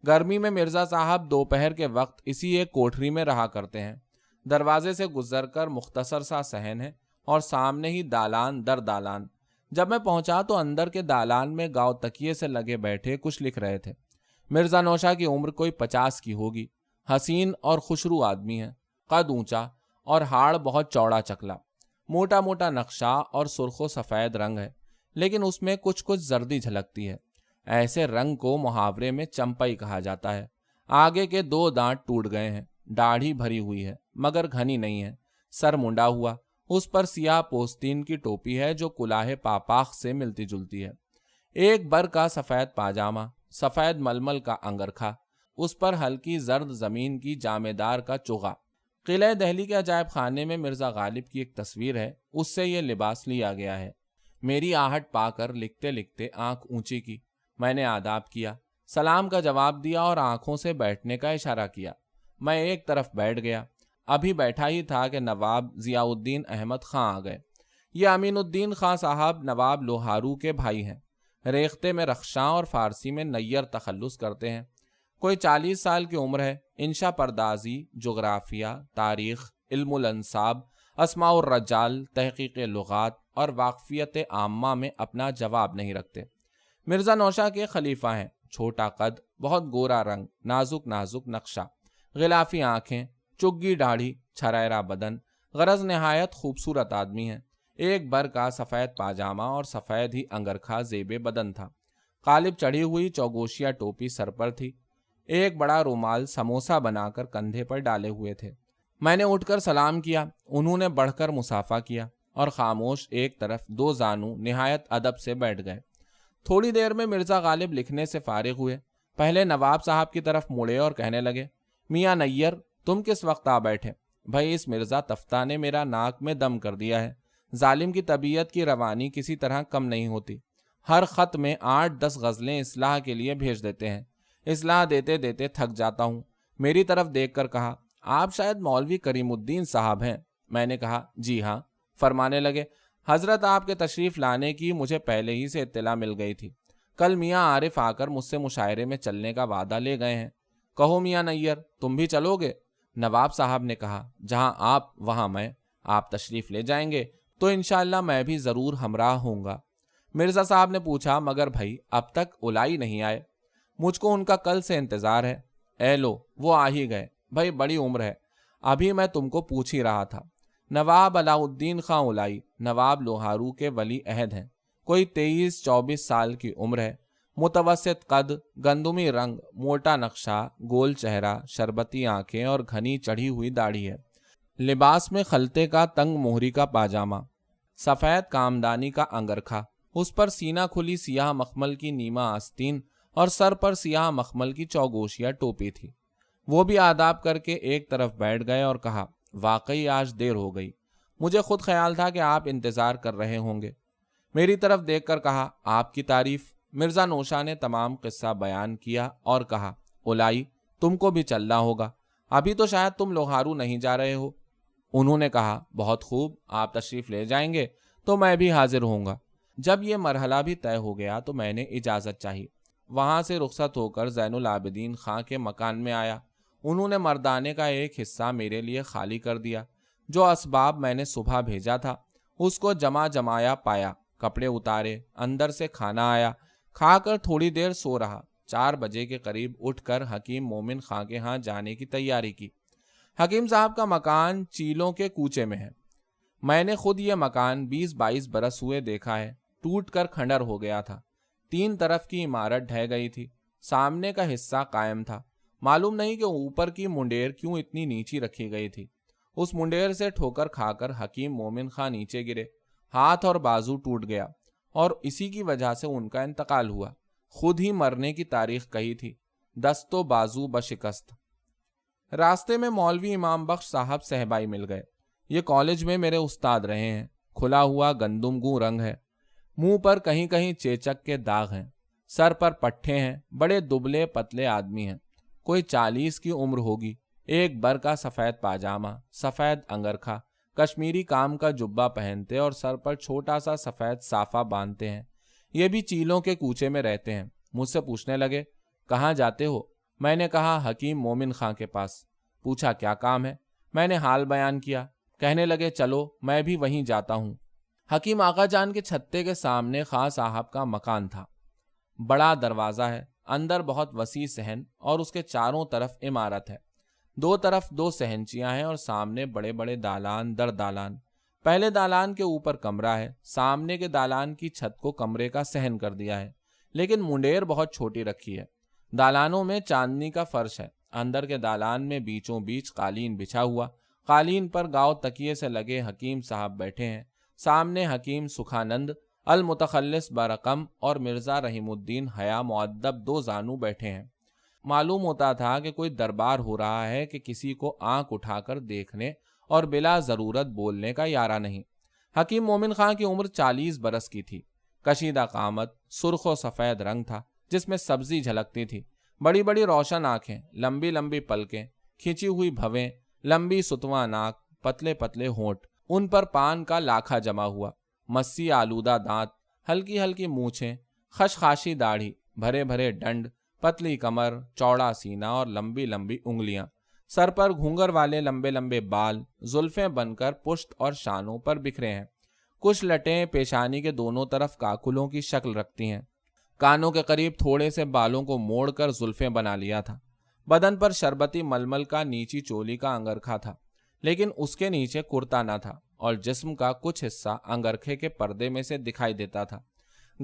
گرمی میں مرزا صاحب دوپہر کے وقت اسی ایک کوٹری میں رہا کرتے ہیں۔ دروازے سے گزر کر مختصر سا سہن ہے اور سامنے ہی دالان در دالان۔ جب میں پہنچا تو اندر کے دالان میں گاؤں تکیے سے لگے بیٹھے کچھ لکھ رہے تھے۔ مرزا نوشا کی عمر کوئی پچاس کی ہوگی۔ حسین اور خوشرو آدمی ہے قد اونچا اور ہاڑ بہت چوڑا چکلا۔ موٹا موٹا نقشہ اور سرخ و سفید رنگ ہے، لیکن اس میں کچھ کچھ زردی جھلکتی ہے۔ ایسے رنگ کو محاورے میں چمپئی کہا جاتا ہے۔ آگے کے دو دانت ٹوٹ گئے ہیں۔ داڑھی بھری ہوئی ہے، مگر گھنی نہیں ہے۔ سر منڈا ہوا۔ اس پر سیاہ پوستین کی ٹوپی ہے جو کلاہ پاپاخ سے ملتی جلتی ہے۔ ایک بر کا سفید پاجامہ، سفید ململ کا انگرکھا، اس پر ہلکی زرد زمین کی جامے دار کا چوغا قلعہ دہلی کے عجائب خانے میں مرزا غالب کی ایک تصویر ہے، اس سے یہ لباس لیا گیا ہے۔ میری آہٹ پا کر لکھتے لکھتے آنکھ اونچی کی۔ میں نے آداب کیا، سلام کا جواب دیا اور آنکھوں سے بیٹھنے کا اشارہ کیا۔ میں ایک طرف بیٹھ گیا۔ ابھی بیٹھا ہی تھا کہ نواب ضیاء الدین احمد خاں آ گئے۔ یہ امین الدین خاں صاحب نواب لوہارو کے بھائی ہیں۔ ریختے میں رخشاں اور فارسی میں نیر تخلص کرتے ہیں۔ کوئی چالیس سال کی عمر ہے۔ انشا پردازی، جغرافیہ، تاریخ، علم الانصاب، اسماء الرجال، تحقیق لغات اور واقفیت عامہ میں اپنا جواب نہیں رکھتے۔ مرزا نوشا کے خلیفہ ہیں۔ چھوٹا قد، بہت گورا رنگ، نازک نازک نقشہ، غلافی آنکھیں چگی ڈاڑھی چھرائرا بدن، غرض نہایت خوبصورت آدمی ہے ایک بر کا سفید پاجامہ اور سفید ہی انگرکھا زیب بدن تھا۔ قالب چڑھی ہوئی چوگوشیا ٹوپی سر پر تھی۔ ایک بڑا رومال سموسا بنا کر کندھے پر ڈالے ہوئے تھے۔ میں نے اٹھ کر سلام کیا، انہوں نے بڑھ کر مسافہ کیا اور خاموش ایک طرف دو زانو نہایت ادب سے بیٹھ گئے۔ تھوڑی دیر میں مرزا غالب لکھنے سے فارغ ہوئے۔ پہلے نواب صاحب کی طرف مڑے اور کہنے لگے، میاں نیر تم کس وقت آ بیٹھے؟ بھائی، اس مرزا تفتہ نے میرا ناک میں دم کر دیا ہے۔ ظالم کی طبیعت کی روانی کسی طرح کم نہیں ہوتی۔ ہر خط میں آٹھ دس غزلیں اصلاح کے لیے بھیج دیتے ہیں۔ اصلاح دیتے دیتے تھک جاتا ہوں۔ میری طرف دیکھ کر کہا، آپ شاید مولوی کریم الدین صاحب ہیں۔ میں نے کہا جی ہاں۔ فرمانے لگے، حضرت آپ کے تشریف لانے کی مجھے پہلے ہی سے اطلاع مل گئی تھی۔ کل میاں عارف آ کر مجھ سے مشاعرے میں چلنے کا وعدہ لے گئے ہیں۔ کہو میاں نیر، تم بھی چلو گے؟ نواب صاحب نے کہا، جہاں آپ، وہاں میں، آپ تشریف لے جائیں گے تو انشاءاللہ میں بھی ضرور ہمراہ ہوں گا۔ مرزا صاحب نے پوچھا، مگر بھائی، اب تک الائی نہیں آئے۔ مجھ کو ان کا کل سے انتظار ہے۔ اے لو، وہ آ ہی گئے۔ بھائی، بڑی عمر ہے۔ ابھی میں تم کو پوچھ ہی رہا تھا۔ نواب علاء الدین خان الائی نواب لوہارو کے ولی عہد ہیں۔ کوئی تیئیس، چوبیس سال کی عمر ہے۔ متوسط قد، گندمی رنگ، موٹا نقشہ، گول چہرہ، شربتی آنکھیں اور گھنی چڑھی ہوئی داڑھی ہے۔ لباس میں خلطے کا تنگ موہری کا پاجامہ۔ سفید کامدانی کا انگرکھا۔ اس پر سینہ کھلی سیاہ مخمل کی نیما آستین اور سر پر سیاہ مخمل کی چوگوشیا ٹوپی تھی وہ بھی آداب کر کے ایک طرف بیٹھ گئے اور کہا، واقعی آج دیر ہو گئی۔ مجھے خود خیال تھا کہ آپ انتظار کر رہے ہوں گے میری طرف دیکھ کر کہا، آپ کی تعریف مرزا نوشا نے تمام قصہ بیان کیا اور کہا، اولائی، تم کو بھی چلنا ہوگا۔ ابھی تو شاید تم لوہارو نہیں جا رہے ہو۔ انہوں نے کہا، بہت خوب، آپ تشریف لے جائیں گے تو میں بھی حاضر ہوں گا۔ جب یہ مرحلہ بھی طے ہو گیا تو میں نے اجازت چاہی۔ وہاں سے رخصت ہو کر زین العابدین خاں کے مکان میں آیا۔ انہوں نے مردانے کا ایک حصہ میرے لیے خالی کر دیا۔ جو اسباب میں نے صبح بھیجا تھا، اس کو جمع جمایا پایا، کپڑے اتارے، اندر سے کھانا آیا۔ کھا کر تھوڑی دیر سو رہا۔ چار بجے کے قریب اٹھ کر حکیم مومن خاں کے ہاں جانے کی تیاری کی۔ حکیم صاحب کا مکان چیلوں کے کوچے میں ہے۔ میں نے خود یہ مکان بیس بائیس برس ہوئے دیکھا ہے۔ ٹوٹ کر کھنڈر ہو گیا تھا۔ تین طرف کی عمارت ڈھہ گئی تھی۔ سامنے کا حصہ قائم تھا۔ معلوم نہیں کہ اوپر کی منڈیر کیوں اتنی نیچی رکھی گئی تھی۔ اس منڈیر سے ٹھوکر کھا کر حکیم مومن خاں نیچے گرے۔ ہاتھ اور بازو ٹوٹ گیا۔ اور اسی کی وجہ سے ان کا انتقال ہوا۔ خود ہی مرنے کی تاریخ کہی تھی۔ دست و بازو بشکست۔ راستے میں مولوی امام بخش صاحب صحبائی مل گئے۔ یہ کالج میں میرے استاد رہے ہیں۔ کھلا ہوا گندم گوں رنگ ہے۔ منہ پر کہیں کہیں چیچک کے داغ ہیں۔ سر پر پٹھے ہیں۔ بڑے دبلے پتلے آدمی ہیں۔ کوئی چالیس کی عمر ہوگی۔ ایک بر کا سفید پاجامہ، سفید انگرکھا۔ کشمیری کام کا جبا پہنتے اور سر پر چھوٹا سا سفید صافہ باندھتے ہیں۔ یہ بھی چیلوں کے کوچے میں رہتے ہیں۔ مجھ سے پوچھنے لگے، کہاں جاتے ہو؟ میں نے کہا، حکیم مومن خاں کے پاس۔ پوچھا، کیا کام ہے؟ میں نے حال بیان کیا۔ کہنے لگے، چلو، میں بھی وہیں جاتا ہوں۔ حکیم آقا جان کے چھتے کے سامنے خاں صاحب کا مکان تھا۔ بڑا دروازہ ہے۔ اندر بہت وسیع سہن اور اس کے چاروں طرف عمارت ہے۔ دو طرف دو سہنچیاں ہیں اور سامنے بڑے بڑے دالان، در دالان۔ پہلے دالان کے اوپر کمرہ ہے، سامنے کے دالان کی چھت کو کمرے کا سہن کر دیا ہے، لیکن منڈیر بہت چھوٹی رکھی ہے۔ دالانوں میں چاندنی کا فرش ہے، اندر کے دالان میں بیچوں بیچ قالین بچھا ہوا۔ قالین پر گاؤ تکیے سے لگے حکیم صاحب بیٹھے ہیں۔ سامنے حکیم سکھانند، المتخلص برقم اور مرزا رحیم الدین حیا معدب دو زانو بیٹھے ہیں۔ معلوم ہوتا تھا کہ کوئی دربار ہو رہا ہے کہ کسی کو آنکھ اٹھا کر دیکھنے اور بلا ضرورت بولنے کا یارہ نہیں۔ حکیم مومن خان کی عمر چالیس برس کی تھی۔ کشیدہ قامت، سرخ و سفید رنگ تھا، جس میں سبزی جھلکتی تھی۔ بڑی بڑی روشن آنکھیں، لمبی لمبی پلکیں، کھینچی ہوئی بھویں، لمبی ستواں ناک، پتلے پتلے ہونٹ، ان پر پان کا لاکھا جما ہوا۔ مسی آلودہ دانت، ہلکی ہلکی مونچھیں، خشخاشی داڑھی، بھرے بھرے ڈنڈ پتلی کمر، چوڑا سینا اور لمبی لمبی انگلیاں۔ سر پر گھونگر والے لمبے لمبے بال زلفیں بن کر پشت اور شانوں پر بکھرے ہیں۔ کچھ لٹیں پیشانی کے دونوں طرف کاکلوں کی شکل رکھتی ہیں۔ کانوں کے قریب تھوڑے سے بالوں کو موڑ کر زلفیں بنا لیا تھا۔ بدن پر شربتی ململ کا نیچی چولی کا انگرکھا تھا، لیکن اس کے نیچے کرتا نہ تھا اور جسم کا کچھ حصہ انگرکھے کے پردے میں سے دکھائی دیتا تھا۔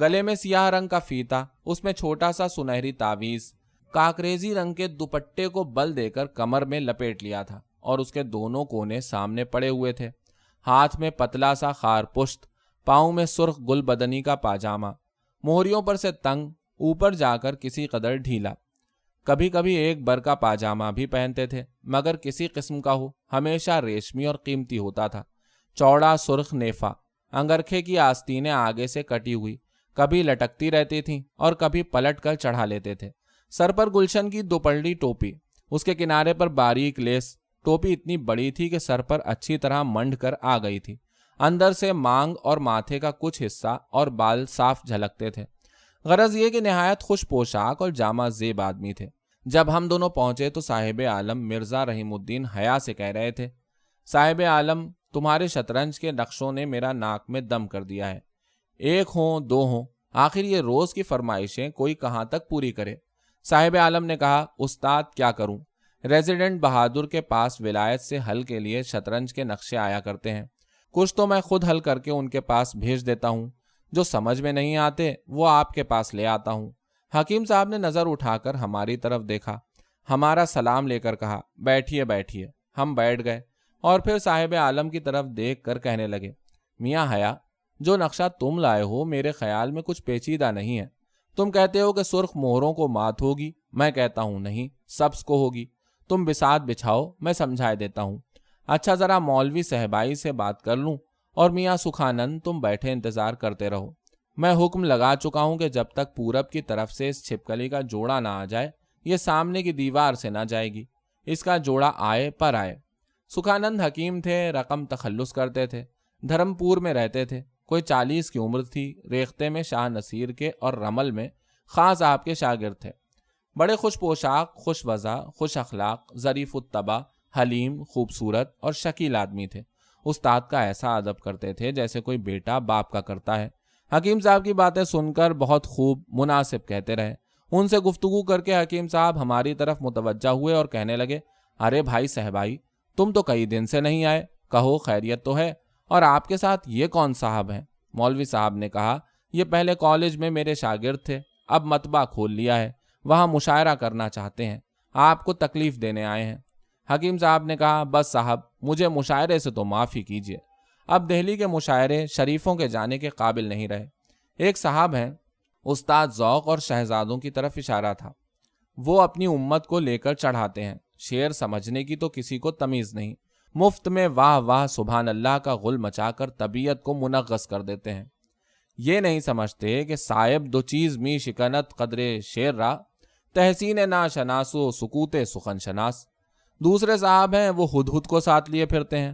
گلے میں سیاہ رنگ کا فیتا، اس میں چھوٹا سا سنہری تعویز کاکریزی رنگ کے دوپٹے کو بل دے کر کمر میں لپیٹ لیا تھا اور اس کے دونوں کونے سامنے پڑے ہوئے تھے۔ ہاتھ میں پتلا سا خار پشت، پاؤں میں سرخ گل بدنی کا پاجامہ۔ موہریوں پر سے تنگ، اوپر جا کر کسی قدر ڈھیلا۔ کبھی کبھی ایک بر کا پاجامہ بھی پہنتے تھے، مگر کسی قسم کا ہو، ہمیشہ ریشمی اور قیمتی ہوتا تھا۔ چوڑا سرخ نیفا، انگرکھے کی آستینیں آگے سے کٹی ہوئی۔ کبھی لٹکتی رہتی تھیں اور کبھی پلٹ کر چڑھا لیتے تھے۔ سر پر گلشن کی دوپڑی ٹوپی، اس کے کنارے پر باریک لیس، ٹوپی اتنی بڑی تھی کہ سر پر اچھی طرح منڈ کر آ گئی تھی۔ اندر سے مانگ اور ماتھے کا کچھ حصہ اور بال صاف جھلکتے تھے۔ غرض یہ کہ نہایت خوش پوشاک اور جامع زیب آدمی تھے۔ جب ہم دونوں پہنچے تو صاحب عالم مرزا رحیم الدین حیا سے کہہ رہے تھے، صاحب عالم، تمہارے شطرنج کے نقشوں نے میرا ناک میں دم کر دیا ہے۔ ایک ہوں، دو ہوں۔ آخر یہ روز کی فرمائشیں کوئی کہاں تک پوری کرے؟ صاحب عالم نے کہا، استاد، کیا کروں؟ ریزیڈنٹ بہادر کے پاس ولایت سے حل کے لیے شطرنج کے نقشے آیا کرتے ہیں۔ کچھ تو میں خود حل کر کے ان کے پاس بھیج دیتا ہوں۔ جو سمجھ میں نہیں آتے، وہ آپ کے پاس لے آتا ہوں۔ حکیم صاحب نے نظر اٹھا کر ہماری طرف دیکھا۔ ہمارا سلام لے کر کہا، بیٹھیے بیٹھیے۔ ہم بیٹھ گئے۔ اور پھر صاحب عالم کی طرف دیکھ کر کہنے لگے، میاں حیا جو نقشہ تم لائے ہو میرے خیال میں کچھ پیچیدہ نہیں ہے۔ تم کہتے ہو کہ سرخ مہروں کو مات ہوگی۔ میں کہتا ہوں نہیں، سبز کو ہوگی۔ تم بسات بچھاؤ، میں سمجھائے دیتا ہوں۔ اچھا ذرا مولوی صحبائی سے بات کر لوں اور میاں سکھانند تم بیٹھے انتظار کرتے رہو۔ میں حکم لگا چکا ہوں کہ جب تک پورب کی طرف سے اس چھپکلی کا جوڑا نہ آ جائے، یہ سامنے کی دیوار سے نہ جائے گی۔ اس کا جوڑا آئے پر آئے۔ سکھانند حکیم تھے، رقم تخلص کرتے تھے دھرم پور میں رہتے تھے۔ کوئی چالیس کی عمر تھی ریختے میں شاہ نصیر کے اور رمل میں خاص آپ کے شاگرد تھے۔ بڑے خوش پوشاک، خوش وضع، خوش اخلاق، ظریف الطبع، حلیم، خوبصورت اور شکیل آدمی تھے۔ استاد کا ایسا ادب کرتے تھے جیسے کوئی بیٹا باپ کا کرتا ہے۔ حکیم صاحب کی باتیں سن کر بہت خوب مناسب کہتے رہے۔ ان سے گفتگو کر کے حکیم صاحب ہماری طرف متوجہ ہوئے اور کہنے لگے، ارے بھائی صحبائی تم تو کئی دن سے نہیں آئے، کہو خیریت تو ہے۔ اور آپ کے ساتھ یہ کون صاحب ہیں؟ مولوی صاحب نے کہا، یہ پہلے کالج میں میرے شاگرد تھے، اب متبہ کھول لیا ہے، وہاں مشاعرہ کرنا چاہتے ہیں، آپ کو تکلیف دینے آئے ہیں۔ حکیم صاحب نے کہا، بس صاحب، مجھے مشاعرے سے تو معافی کیجیے اب دہلی کے مشاعرے شریفوں کے جانے کے قابل نہیں رہے۔ ایک صاحب ہیں، استاد ذوق اور شہزادوں کی طرف اشارہ تھا۔ وہ اپنی امت کو لے کر چڑھاتے ہیں، شعر سمجھنے کی تو کسی کو تمیز نہیں۔ مفت میں واہ واہ سبحان اللہ کا غل مچا کر طبیعت کو منغص کر دیتے ہیں۔ یہ نہیں سمجھتے کہ صاحب دو چیز می شکنت قدرے شیر را، تحسین نا شناسو سکوت سخن شناس۔ دوسرے صاحب ہیں، وہ ہد ہد کو ساتھ لیے پھرتے ہیں۔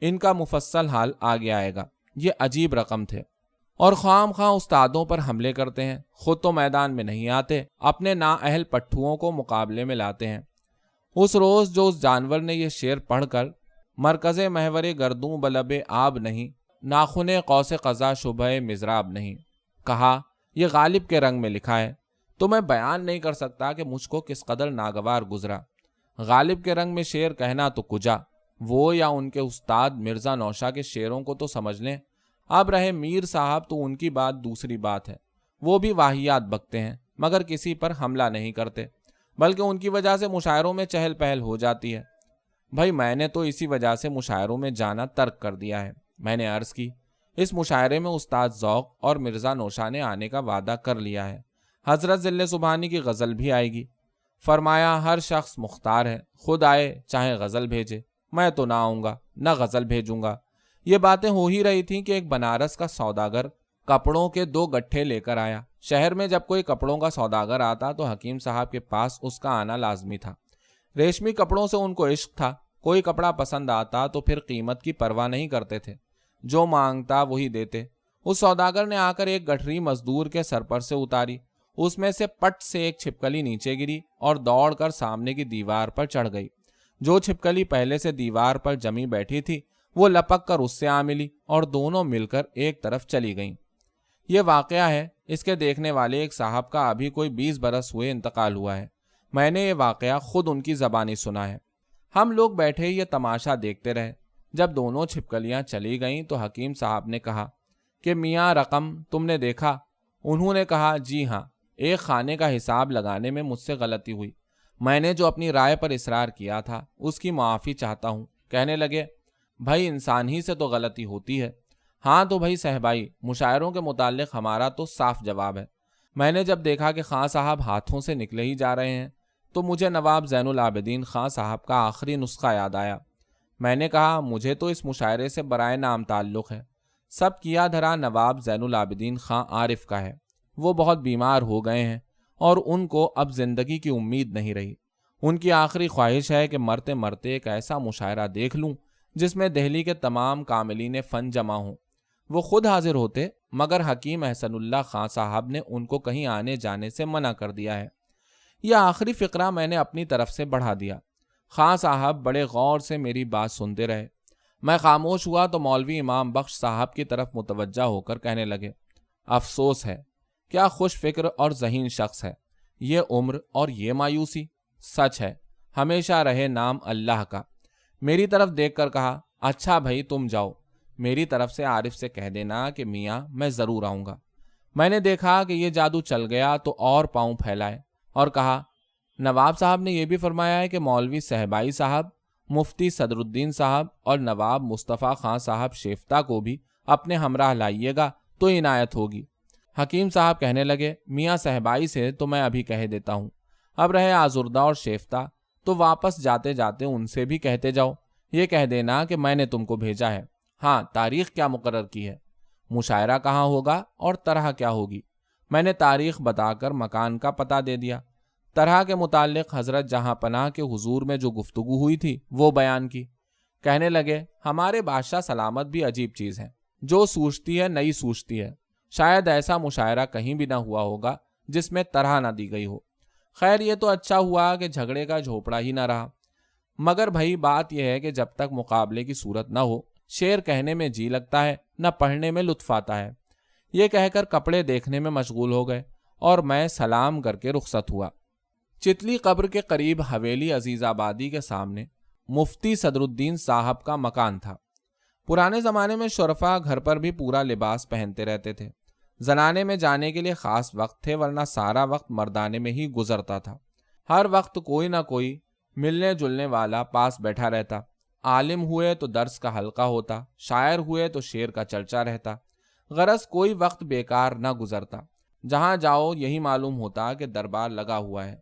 ان کا مفصل حال آگے آئے گا۔ یہ عجیب رقم تھے۔ اور خام خواہ استادوں پر حملے کرتے ہیں، خود تو میدان میں نہیں آتے، اپنے نا اہل پٹھوؤں کو مقابلے میں لاتے ہیں۔ اس روز جو اس جانور نے یہ شعر پڑھ کر، مرکز محور گردوں بلب آب نہیں، ناخن قوس قضا شبہ مضراب نہیں، کہا، یہ غالب کے رنگ میں لکھا ہے، تو میں بیان نہیں کر سکتا کہ مجھ کو کس قدر ناگوار گزرا۔ غالب کے رنگ میں شعر کہنا تو کجا، وہ یا ان کے استاد مرزا نوشا کے شعروں کو تو سمجھ لیں۔ اب رہے میر صاحب تو ان کی بات دوسری بات ہے، وہ بھی واحیات بکتے ہیں، مگر کسی پر حملہ نہیں کرتے۔ بلکہ ان کی وجہ سے مشاعروں میں چہل پہل ہو جاتی ہے۔ بھائی، میں نے تو اسی وجہ سے مشاعروں میں جانا ترک کر دیا ہے۔ میں نے عرض کی، اس مشاعرے میں استاد ذوق اور مرزا نوشا نے آنے کا وعدہ کر لیا ہے۔ حضرت ذل سبحانی کی غزل بھی آئے گی۔ فرمایا، ہر شخص مختار ہے۔ خود آئے، چاہے غزل بھیجے۔ میں تو نہ آؤں گا، نہ غزل بھیجوں گا۔ یہ باتیں ہو ہی رہی تھیں کہ ایک بنارس کا سوداگر کپڑوں کے دو گٹھے لے کر آیا۔ شہر میں جب کوئی کپڑوں کا سوداگر آتا تو حکیم صاحب کے پاس اس کا آنا لازمی تھا۔ ریشمی کپڑوں سے ان کو عشق تھا۔ کوئی کپڑا پسند آتا تو پھر قیمت کی پرواہ نہیں کرتے تھے۔ جو مانگتا وہی دیتے۔ اس سوداگر نے آ کر ایک گٹھری مزدور کے سر پر سے اتاری۔ اس میں سے پٹ سے ایک چھپکلی نیچے گری اور دوڑ کر سامنے کی دیوار پر چڑھ گئی۔ جو چھپکلی پہلے سے دیوار پر جمی بیٹھی تھی، وہ لپک کر اس سے آ ملی اور دونوں مل کر ایک طرف چلی گئیں۔ یہ واقعہ ہے، اس کے دیکھنے والے ایک صاحب کا ابھی کوئی بیس برس ہوئے انتقال ہوا ہے۔ میں نے یہ واقعہ خود ان کی زبانی سنا ہے۔ ہم لوگ بیٹھے یہ تماشا دیکھتے رہے۔ جب دونوں چھپکلیاں چلی گئیں تو حکیم صاحب نے کہا کہ میاں رقم، تم نے دیکھا؟ انہوں نے کہا جی ہاں ایک خانے کا حساب لگانے میں مجھ سے غلطی ہوئی۔ میں نے جو اپنی رائے پر اصرار کیا تھا، اس کی معافی چاہتا ہوں۔ کہنے لگے، بھائی انسان ہی سے تو غلطی ہوتی ہے۔ ہاں تو بھائی صحبائی مشاعروں کے متعلق ہمارا تو صاف جواب ہے۔ میں نے جب دیکھا کہ خان صاحب ہاتھوں سے نکلے ہی جا رہے ہیں، تو مجھے نواب زین العابدین خان صاحب کا آخری نسخہ یاد آیا۔ میں نے کہا، مجھے تو اس مشاعرے سے برائے نام تعلق ہے۔ سب کیا دھرا نواب زین العابدین خان عارف کا ہے۔ وہ بہت بیمار ہو گئے ہیں اور ان کو اب زندگی کی امید نہیں رہی۔ ان کی آخری خواہش ہے کہ مرتے مرتے ایک ایسا مشاعرہ دیکھ لوں، جس میں دہلی کے تمام کاملین فن جمع ہوں۔ وہ خود حاضر ہوتے، مگر حکیم احسن اللہ خان صاحب نے ان کو کہیں آنے جانے سے منع کر دیا ہے۔ یہ آخری فقرہ میں نے اپنی طرف سے بڑھا دیا۔ خان صاحب بڑے غور سے میری بات سنتے رہے۔ میں خاموش ہوا تو مولوی امام بخش صاحب کی طرف متوجہ ہو کر کہنے لگے، افسوس ہے، کیا خوش فکر اور ذہین شخص ہے۔ یہ عمر اور یہ مایوسی، سچ ہے، ہمیشہ رہے نام اللہ کا۔ میری طرف دیکھ کر کہا اچھا بھائی تم جاؤ۔ میری طرف سے عارف سے کہہ دینا کہ میاں، میں ضرور آؤں گا۔ میں نے دیکھا کہ یہ جادو چل گیا تو اور پاؤں پھیلائے اور کہا، نواب صاحب نے یہ بھی فرمایا ہے کہ مولوی صحبائی صاحب، مفتی صدر الدین صاحب اور نواب مصطفیٰ خان صاحب شیفتہ کو بھی اپنے ہمراہ لائیے گا تو عنایت ہوگی۔ حکیم صاحب کہنے لگے، میاں صحبائی سے تو میں ابھی کہہ دیتا ہوں۔ اب رہے آزردہ اور شیفتہ، تو واپس جاتے جاتے ان سے بھی کہتے جاؤ۔ یہ کہہ دینا کہ میں نے تم کو بھیجا ہے۔ ہاں تاریخ کیا مقرر کی ہے؟ مشاعرہ کہاں ہوگا اور طرح کیا ہوگی؟ میں نے تاریخ بتا کر مکان کا پتہ دے دیا۔ طرح کے متعلق حضرت جہاں پناہ کے حضور میں جو گفتگو ہوئی تھی، وہ بیان کی۔ کہنے لگے، ہمارے بادشاہ سلامت بھی عجیب چیز ہے جو سوچتی ہے، نئی سوچتی ہے۔ شاید ایسا مشاعرہ کہیں بھی نہ ہوا ہوگا جس میں طرح نہ دی گئی ہو۔ خیر، یہ تو اچھا ہوا کہ جھگڑے کا جھوپڑا ہی نہ رہا۔ مگر بھائی، بات یہ ہے کہ جب تک مقابلے کی صورت نہ ہو شعر کہنے میں جی لگتا ہے، نہ پڑھنے میں لطف آتا ہے۔ یہ کہہ کر کپڑے دیکھنے میں مشغول ہو گئے اور میں سلام کر کے رخصت ہوا۔ چتلی قبر کے قریب حویلی عزیز آبادی کے سامنے مفتی صدر الدین صاحب کا مکان تھا۔ پرانے زمانے میں شرفا گھر پر بھی پورا لباس پہنتے رہتے تھے۔ زنانے میں جانے کے لیے خاص وقت تھے، ورنہ سارا وقت مردانے میں ہی گزرتا تھا۔ ہر وقت کوئی نہ کوئی ملنے جلنے والا پاس بیٹھا رہتا۔ عالم ہوئے تو درس کا حلقہ ہوتا، شاعر ہوئے تو شیر کا چرچا رہتا۔ غرض کوئی وقت بیکار نہ گزرتا۔ جہاں جاؤ، یہی معلوم ہوتا کہ دربار لگا ہوا ہے۔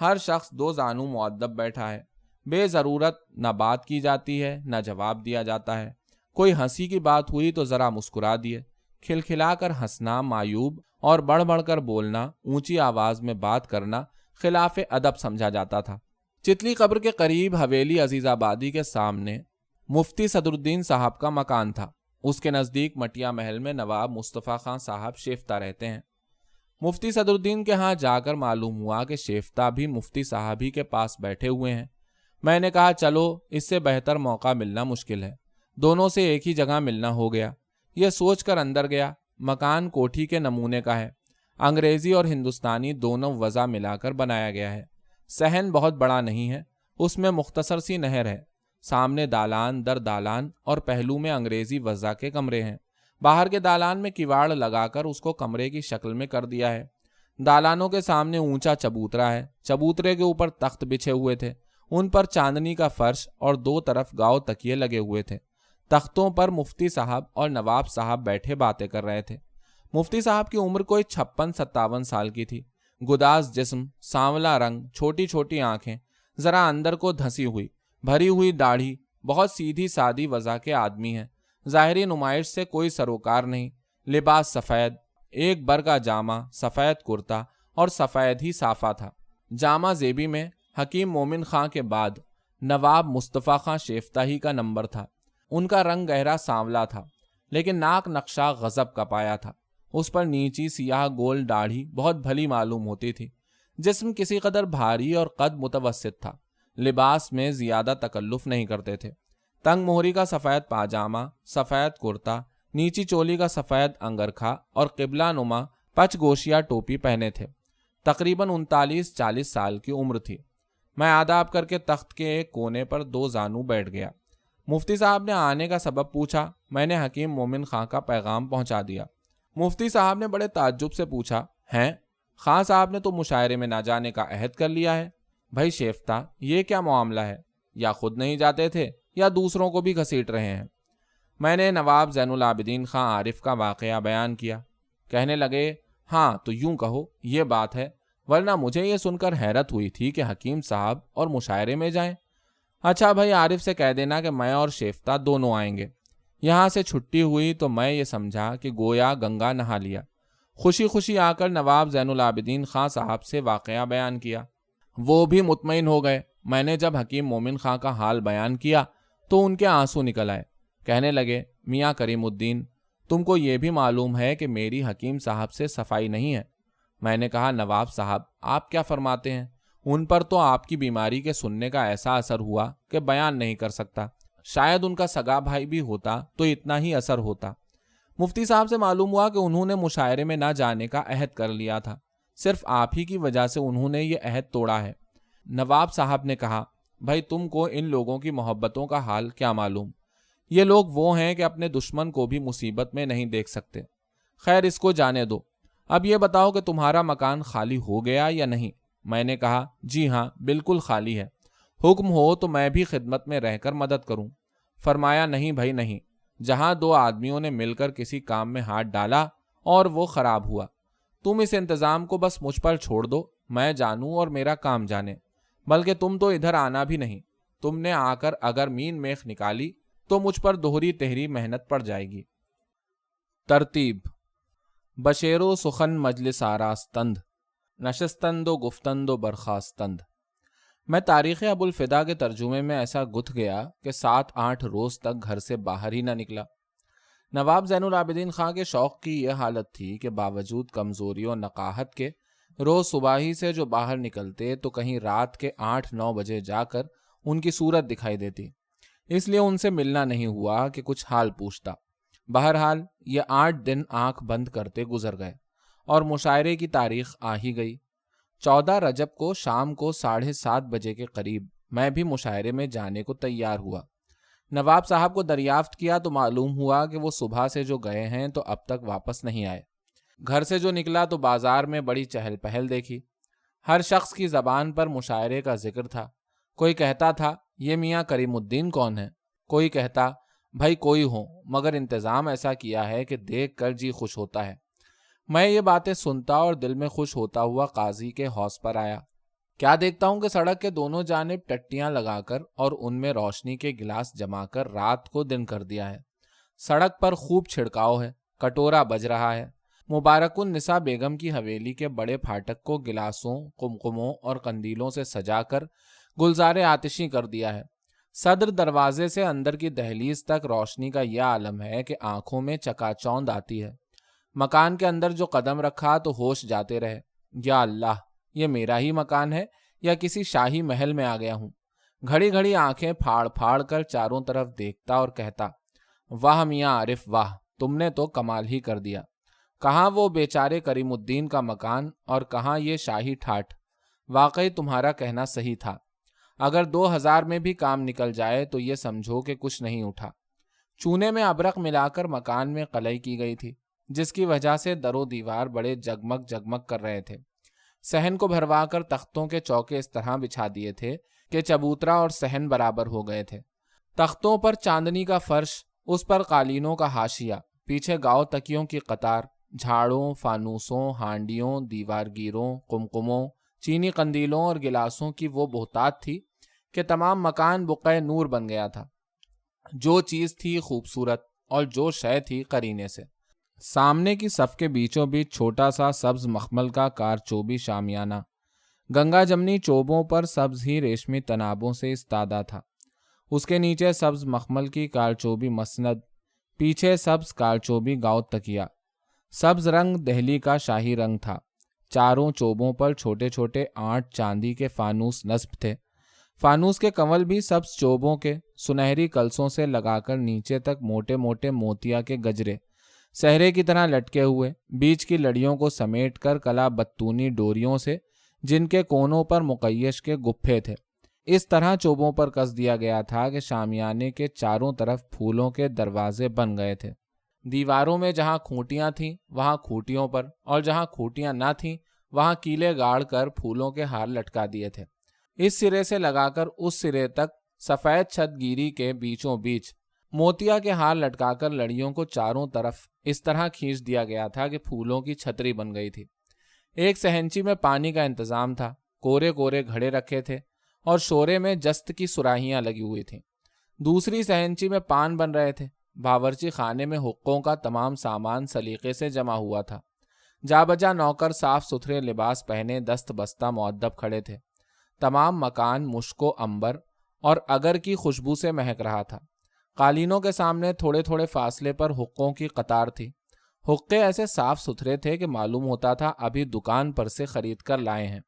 ہر شخص دو زانو معدب بیٹھا ہے۔ بے ضرورت نہ بات کی جاتی ہے، نہ جواب دیا جاتا ہے۔ کوئی ہنسی کی بات ہوئی تو ذرا مسکرا دیے۔ کھلکھلا کر ہنسنا معیوب اور بڑھ بڑھ کر بولنا، اونچی آواز میں بات کرنا خلاف ادب سمجھا جاتا تھا۔ چتلی قبر کے قریب حویلی عزیز آبادی کے سامنے مفتی صدر الدین صاحب کا مکان تھا۔ اس کے نزدیک مٹیا محل میں نواب مصطفیٰ خان صاحب شیفتہ رہتے ہیں۔ مفتی صدر الدین کے ہاں جا کر معلوم ہوا کہ شیفتہ بھی مفتی صاحب ہی کے پاس بیٹھے ہوئے ہیں۔ میں نے کہا، چلو، اس سے بہتر موقع ملنا مشکل ہے۔ دونوں سے ایک ہی جگہ ملنا ہو گیا۔ یہ سوچ کر اندر گیا، مکان کوٹھی کے نمونے کا ہے۔ انگریزی اور ہندوستانی دونوں وضع ملا کر بنایا گیا ہے۔ صحن بہت بڑا نہیں ہے، اس میں مختصر سی نہر ہے۔ سامنے دالان، در دالان اور پہلو میں انگریزی وضع کے کمرے ہیں۔ باہر کے دالان میں کواڑ لگا کر اس کو کمرے کی شکل میں کر دیا ہے۔ دالانوں کے سامنے اونچا چبوترا ہے۔ چبوترے کے اوپر تخت بچھے ہوئے تھے۔ ان پر چاندنی کا فرش اور دو طرف گاؤ تکیے لگے ہوئے تھے۔ تختوں پر مفتی صاحب اور نواب صاحب بیٹھے باتیں کر رہے تھے۔ مفتی صاحب کی عمر کوئی چھپن ستاون سال کی تھی۔ گداس جسم، سانولا رنگ، چھوٹی چھوٹی آنکھیں، ذرا اندر کو دھسی ہوئی، بھری ہوئی داڑھی، بہت سیدھی سادی وضع کے آدمی ہیں۔ ظاہری نمائش سے کوئی سروکار نہیں، لباس سفید، ایک بر کا جامع سفید کرتا اور سفید ہی صافہ تھا۔ جامع زیبی میں حکیم مومن خاں کے بعد نواب مصطفیٰ خاں شیفتہ ہی کا نمبر تھا۔ ان کا رنگ گہرا سانولا تھا، لیکن ناک نقشہ غزب کا پایا تھا۔ اس پر نیچی سیاہ گول داڑھی بہت بھلی معلوم ہوتی تھی۔ جسم کسی قدر بھاری اور قد متوسط تھا۔ لباس میں زیادہ تکلف نہیں کرتے تھے۔ تنگ موہری کا سفید پاجامہ، سفید کرتا، نیچی چولی کا سفید انگرکھا اور قبلہ نما پچ گوشیا ٹوپی پہنے تھے۔ تقریباً انتالیس چالیس سال کی عمر تھی۔ میں آداب کر کے تخت کے ایک کونے پر دو زانو بیٹھ گیا۔ مفتی صاحب نے آنے کا سبب پوچھا۔ میں نے حکیم مومن خان کا پیغام پہنچا دیا۔ مفتی صاحب نے بڑے تعجب سے پوچھا، ہیں؟ خان صاحب نے تو مشاعرے میں نہ جانے کا عہد کر لیا ہے۔ بھائی شیفتہ یہ کیا معاملہ ہے؟ یا خود نہیں جاتے تھے یا دوسروں کو بھی گھسیٹ رہے ہیں۔ میں نے نواب زین العابدین خان عارف کا واقعہ بیان کیا۔ کہنے لگے ہاں تو یوں کہو، یہ بات ہے۔ ورنہ مجھے یہ سن کر حیرت ہوئی تھی کہ حکیم صاحب اور مشاعرے میں جائیں۔ اچھا بھائی، عارف سے کہہ دینا کہ میں اور شیفتہ دونوں آئیں گے۔ یہاں سے چھٹی ہوئی تو میں یہ سمجھا کہ گویا گنگا نہا لیا۔ خوشی خوشی آ کر نواب زین العابدین خان صاحب سے واقعہ بیان کیا۔ وہ بھی مطمئن ہو گئے۔ میں نے جب حکیم مومن خان کا حال بیان کیا تو ان کے آنسو نکل آئے۔ کہنے لگے، میاں کریم الدین، تم کو یہ بھی معلوم ہے کہ میری حکیم صاحب سے صفائی نہیں ہے۔ میں نے کہا، نواب صاحب، آپ کیا فرماتے ہیں؟ ان پر تو آپ کی بیماری کے سننے کا ایسا اثر ہوا کہ بیان نہیں کر سکتا۔ شاید ان کا سگا بھائی بھی ہوتا تو اتنا ہی اثر ہوتا۔ مفتی صاحب سے معلوم ہوا کہ انہوں نے مشاعرے میں نہ جانے کا عہد کر لیا تھا۔ صرف آپ ہی کی وجہ سے انہوں نے یہ عہد توڑا ہے۔ نواب صاحب نے کہا، بھائی، تم کو ان لوگوں کی محبتوں کا حال کیا معلوم؟ یہ لوگ وہ ہیں کہ اپنے دشمن کو بھی مصیبت میں نہیں دیکھ سکتے۔ خیر، اس کو جانے دو۔ اب یہ بتاؤ کہ تمہارا مکان خالی ہو گیا یا نہیں؟ میں نے کہا جی ہاں بالکل خالی ہے۔ حکم ہو تو میں بھی خدمت میں رہ کر مدد کروں۔ فرمایا، نہیں بھائی، نہیں۔ جہاں دو آدمیوں نے مل کر کسی کام میں ہاتھ ڈالا اور وہ خراب ہوا۔ تم اس انتظام کو بس مجھ پر چھوڑ دو، میں جانوں اور میرا کام جانے۔ بلکہ تم تو ادھر آنا بھی نہیں۔ تم نے آ کر اگر مین میخ نکالی تو مجھ پر دوہری تہری محنت پڑ جائے گی۔ ترتیب بشیر و سخن مجلس آراستند، نشستند و گفتند و برخاستند۔ میں تاریخ ابو الفدا کے ترجمے میں ایسا گتھ گیا کہ سات آٹھ روز تک گھر سے باہر ہی نہ نکلا۔ نواب زین العابدین خان کے شوق کی یہ حالت تھی کہ باوجود کمزوری و نقاہت کے روز صبح ہی سے جو باہر نکلتے تو کہیں رات کے آٹھ نو بجے جا کر ان کی صورت دکھائی دیتی۔ اس لیے ان سے ملنا نہیں ہوا کہ کچھ حال پوچھتا۔ بہرحال یہ آٹھ دن آنکھ بند کرتے گزر گئے اور مشاعرے کی تاریخ آ ہی گئی۔ چودہ رجب کو شام کو ساڑھے سات بجے کے قریب میں بھی مشاعرے میں جانے کو تیار ہوا۔ نواب صاحب کو دریافت کیا تو معلوم ہوا کہ وہ صبح سے جو گئے ہیں تو اب تک واپس نہیں آئے۔ گھر سے جو نکلا تو بازار میں بڑی چہل پہل دیکھی۔ ہر شخص کی زبان پر مشاعرے کا ذکر تھا۔ کوئی کہتا تھا، یہ میاں کریم الدین کون ہے کوئی کہتا، بھائی کوئی ہو مگر انتظام ایسا کیا ہے کہ دیکھ کر جی خوش ہوتا ہے۔ میں یہ باتیں سنتا اور دل میں خوش ہوتا ہوا قاضی کے حوص پر آیا۔ کیا دیکھتا ہوں کہ سڑک کے دونوں جانب ٹٹیاں لگا کر اور ان میں روشنی کے گلاس جما کر رات کو دن کر دیا ہے۔ سڑک پر خوب چھڑکاؤ ہے، کٹورا بج رہا ہے۔ مبارک النساء بیگم کی حویلی کے بڑے پھاٹک کو گلاسوں کمکموں اور قندیلوں سے سجا کر گلزار آتشی کر دیا ہے۔ صدر دروازے سے اندر کی دہلیز تک روشنی کا یہ عالم ہے کہ آنکھوں میں چکا چوند آتی ہے۔ مکان کے اندر جو قدم رکھا تو ہوش جاتے رہے۔ یا اللہ، یہ میرا ہی مکان ہے یا کسی شاہی محل میں آ گیا ہوں؟ گھڑی گھڑی آنکھیں پھاڑ پھاڑ کر چاروں طرف دیکھتا اور کہتا، واہ میاں عارف، واہ، تم نے تو کمال ہی کر دیا۔ کہاں وہ بیچارے کریم الدین کا مکان اور کہاں یہ شاہی ٹھاٹ؟ واقعی تمہارا کہنا صحیح تھا۔ اگر دو ہزار میں بھی کام نکل جائے تو یہ سمجھو کہ کچھ نہیں اٹھا۔ چونے میں ابرق ملا کر مکان میں قلعی کی گئی تھی۔ جس کی وجہ سے در و دیوار بڑے جگمگ جگمگ کر رہے تھے۔ سہن کو بھروا کر تختوں کے چوکے اس طرح بچھا دیے تھے کہ چبوترا اور سہن برابر ہو گئے تھے۔ تختوں پر چاندنی کا فرش، اس پر قالینوں کا ہاشیا پیچھے گاؤ تکیوں کی قطار، جھاڑوں، فانوسوں، ہانڈیوں دیوار گیروں کمکموں چینی قندیلوں اور گلاسوں کی وہ بہتات تھی کہ تمام مکان بقع نور بن گیا تھا۔ جو چیز تھی خوبصورت اور جو شے تھی کرینے سے۔ سامنے کی صف کے بیچوں بیچ چھوٹا سا سبز مخمل کا کار چوبی شامیانہ۔ گنگا جمنی چوبوں پر سبز ہی ریشمی تنابوں سے استادا تھا۔ اس کے نیچے سبز مخمل کی کارچوبی مسند، پیچھے سبز کارچوبی گاؤ تکیا سبز رنگ دہلی کا شاہی رنگ تھا۔ چاروں چوبوں پر چھوٹے چھوٹے آٹھ چاندی کے فانوس نصب تھے۔ فانوس کے کنول بھی سبز چوبوں کے، سنہری کلسوں سے لگا کر نیچے تک موٹے موٹے موتیا کے گجرے۔ سہرے کی طرح لٹکے ہوئے، بیچ کی لڑیوں کو سمیٹ کر کلا بتونی ڈوریوں سے، جن کے کونوں پر مقیش کے گپھے تھے۔ اس طرح چوبوں پر کس دیا گیا تھا کہ شامیانے کے چاروں طرف پھولوں کے دروازے بن گئے تھے۔ دیواروں میں جہاں کھوٹیاں تھیں، وہاں کھوٹیوں پر، اور جہاں کھوٹیاں نہ تھیں، وہاں کیلے گاڑ کر پھولوں کے ہار لٹکا دیے تھے۔ اس سرے سے لگا کر اس سرے تک سفید چھت گیری کے بیچوں بیچ موتیا کے ہار لٹکا کر لڑیوں کو چاروں طرف اس طرح کھینچ دیا گیا تھا کہ پھولوں کی چھتری بن گئی تھی۔ ایک سہنچی میں پانی کا انتظام تھا، کورے کورے گھڑے رکھے تھے اور شورے میں جست کی سراہیاں لگی ہوئی تھیں۔ دوسری سہنچی میں پان بن رہے تھے۔ باورچی خانے میں حقوں کا تمام سامان سلیقے سے جمع ہوا تھا۔ جا بجا نوکر صاف ستھرے لباس پہنے دست بستہ معدب کھڑے تھے۔ تمام مکان مشک و امبر اور اگر کی خوشبو سے مہک رہا تھا۔ قالینوں کے سامنے تھوڑے تھوڑے فاصلے پر حقوں کی قطار تھی۔ حقے ایسے صاف ستھرے تھے کہ معلوم ہوتا تھا ابھی دکان پر سے خرید کر لائے ہیں۔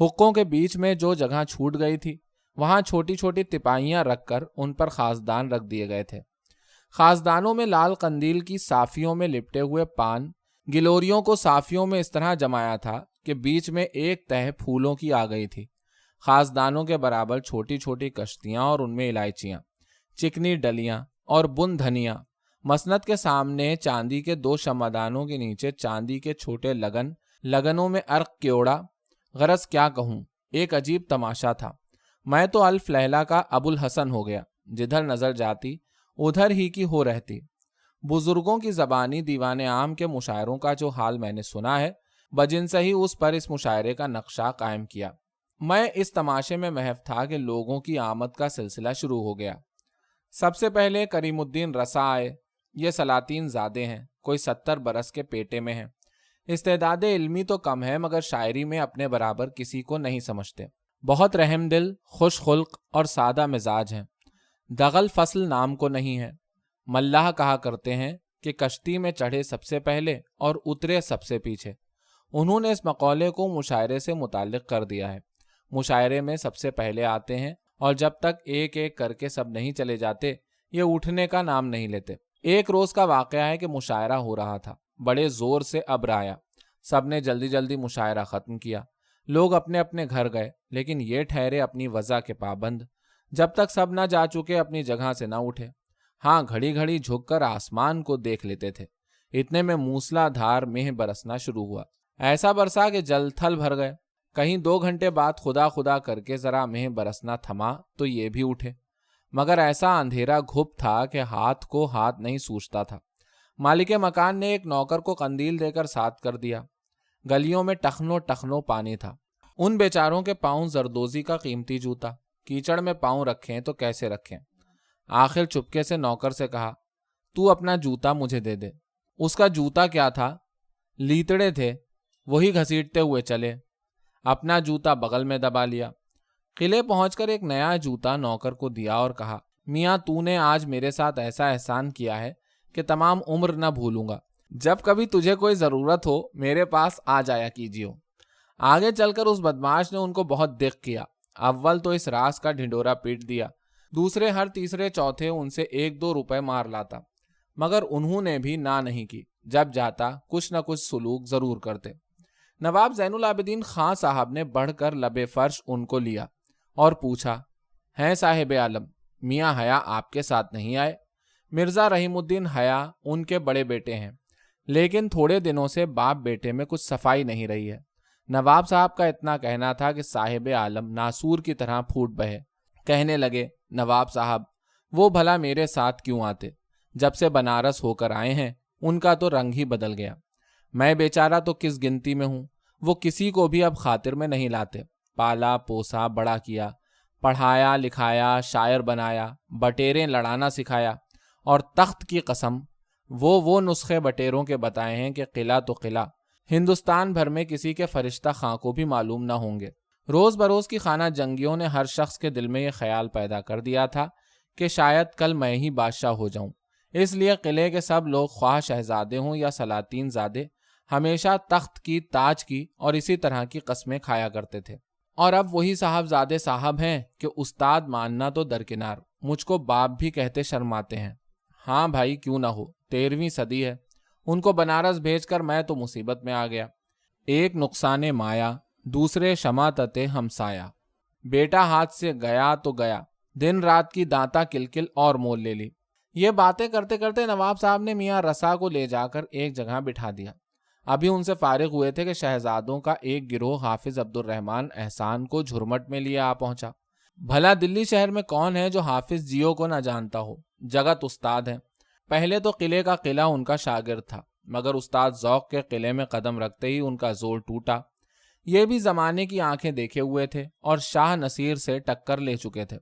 حقوں کے بیچ میں جو جگہ چھوٹ گئی تھی، وہاں چھوٹی چھوٹی تپاہیاں رکھ کر ان پر خاصدان رکھ دیے گئے تھے۔ خاصدانوں میں لال قندیل کی صافیوں میں لپٹے ہوئے پان، گلوریوں کو صافیوں میں اس طرح جمایا تھا کہ بیچ میں ایک تہ پھولوں کی آ گئی تھی۔ خاصدانوں کے برابر چھوٹی چھوٹی کشتیاں اور ان میں الائچیاں۔ چکنی ڈلیاں اور بن دھنیا مسنت کے سامنے چاندی کے دو شمادانوں کے نیچے چاندی کے چھوٹے لگن، لگنوں میں ارق کیوڑا۔ غرض کیا کہوں؟ ایک عجیب تماشا تھا۔ میں تو الف لہلا کا ابو الحسن ہو گیا، جدھر نظر جاتی، ادھر ہی کی ہو رہتی۔ بزرگوں کی زبانی دیوان عام کے مشاعروں کا جو حال میں نے سنا ہے، بجن سے ہی اس پر اس مشاعرے کا نقشہ قائم کیا۔ میں اس تماشے میں محف تھا کہ لوگوں کی آمد کا سلسلہ شروع ہو گیا۔ سب سے پہلے کریم الدین رسا آئے۔ یہ سلاطین زادے ہیں، کوئی ستر برس کے پیٹے میں ہیں۔ استعداد علمی تو کم ہے، مگر شاعری میں اپنے برابر کسی کو نہیں سمجھتے۔ بہت رحم دل، خوش خلق اور سادہ مزاج ہیں۔ دغل فصل نام کو نہیں ہے۔ ملاح کہا کرتے ہیں کہ کشتی میں چڑھے سب سے پہلے اور اترے سب سے پیچھے۔ انہوں نے اس مقولے کو مشاعرے سے متعلق کر دیا ہے۔ مشاعرے میں سب سے پہلے آتے ہیں اور جب تک ایک ایک کر کے سب نہیں چلے جاتے، یہ اٹھنے کا نام نہیں لیتے۔ ایک روز کا واقعہ ہے کہ مشاعرہ ہو رہا تھا۔ بڑے زور سے ابر آیا۔ سب نے جلدی جلدی مشاعرہ ختم کیا۔ لوگ اپنے اپنے گھر گئے، لیکن یہ ٹھہرے اپنی وضع کے پابند۔ جب تک سب نہ جا چکے، اپنی جگہ سے نہ اٹھے۔ ہاں گھڑی گھڑی جھک کر آسمان کو دیکھ لیتے تھے۔ اتنے میں موسلا دھار مہ برسنا شروع ہوا۔ ایسا برسا کہ جل تھل بھر گئے۔ کہیں دو گھنٹے بعد خدا خدا کر کے ذرا مہ برسنا تھما تو یہ بھی اٹھے۔ مگر ایسا اندھیرا گھپ تھا کہ ہاتھ کو ہاتھ نہیں سوچتا تھا۔ مالک مکان نے ایک نوکر کو قندیل دے کر ساتھ کر دیا۔ گلیوں میں ٹخنو ٹخنو پانی تھا۔ ان بیچاروں کے پاؤں زردوزی کا قیمتی جوتا۔ کیچڑ میں پاؤں رکھیں تو کیسے رکھیں؟ آخر چپکے سے نوکر سے کہا، تو اپنا جوتا مجھے دے دے۔ اس کا جوتا کیا تھا؟ لیتڑے تھے۔ وہی گھسیٹتے ہوئے چلے۔ اپنا جوتا بغل میں دبا لیا۔ قلعے پہنچ کر ایک نیا جوتا نوکر کو دیا اور کہا، میاں، تو نے آج میرے ساتھ ایسا احسان کیا ہے کہ تمام عمر نہ بھولوں گا۔ جب کبھی تجھے کوئی ضرورت ہو، میرے پاس آ جایا کیجیے آگے چل کر اس بدماش نے ان کو بہت دکھ کیا۔ اول تو اس راس کا ڈھنڈورا پیٹ دیا، دوسرے ہر تیسرے چوتھے ان سے ایک دو روپے مار لاتا۔ مگر انہوں نے بھی نہ نہیں کی۔ جب جاتا، کچھ نہ کچھ سلوک ضرور کرتے۔ نواب زین العابدین خان صاحب نے بڑھ کر لبے فرش ان کو لیا اور پوچھا ہے صاحب عالم، میاں حیا آپ کے ساتھ نہیں آئے؟ مرزا رحیم الدین حیا ان کے بڑے بیٹے ہیں، لیکن تھوڑے دنوں سے باپ بیٹے میں کچھ صفائی نہیں رہی ہے۔ نواب صاحب کا اتنا کہنا تھا کہ صاحب عالم ناسور کی طرح پھوٹ بہے۔ کہنے لگے، نواب صاحب، وہ بھلا میرے ساتھ کیوں آتے؟ جب سے بنارس ہو کر آئے ہیں، ان کا تو رنگ ہی بدل گیا۔ میں بیچارہ تو کس گنتی میں ہوں؟ وہ کسی کو بھی اب خاطر میں نہیں لاتے۔ پالا، پوسا، بڑا کیا۔ پڑھایا، لکھایا، شاعر بنایا، بٹیریں لڑانا سکھایا۔ اور تخت کی قسم، وہ وہ نسخے بٹیروں کے بتائے ہیں کہ قلعہ تو قلعہ۔ ہندوستان بھر میں کسی کے فرشتہ خاں کو بھی معلوم نہ ہوں گے۔ روز بروز کی خانہ جنگیوں نے ہر شخص کے دل میں یہ خیال پیدا کر دیا تھا کہ شاید کل میں ہی بادشاہ ہو جاؤں۔ اس لیے قلعے کے سب لوگ خواہ شہزادے ہوں یا سلاطین زادے ہمیشہ تخت کی تاج کی اور اسی طرح کی قسمیں کھایا کرتے تھے۔ اور اب وہی صاحب زادے صاحب ہیں کہ استاد ماننا تو درکنار، مجھ کو باپ بھی کہتے شرماتے ہیں۔ ہاں بھائی، کیوں نہ ہو تیرہویں صدی ہے۔ ان کو بنارس بھیج کر میں تو مصیبت میں آ گیا۔ ایک نقصان مایا، دوسرے شماتت ہمسایا۔ بیٹا ہاتھ سے گیا تو گیا، دن رات کی دانتا کلکل اور مول لے لی۔ یہ باتیں کرتے کرتے نواب صاحب نے میاں رسا کو لے جا کر ایک جگہ بٹھا دیا۔ ابھی ان سے فارغ ہوئے تھے کہ شہزادوں کا ایک گروہ حافظ عبد الرحمان احسان کو جھرمٹ میں لیا آ پہنچا۔ بھلا دلی شہر میں کون ہے جو حافظ جیو کو نہ جانتا ہو؟ جگت استاد ہیں۔ پہلے تو قلعے کا قلعہ ان کا شاگرد تھا، مگر استاد ذوق کے قلعے میں قدم رکھتے ہی ان کا زور ٹوٹا۔ یہ بھی زمانے کی آنکھیں دیکھے ہوئے تھے اور شاہ نصیر سے ٹکر لے چکے تھے۔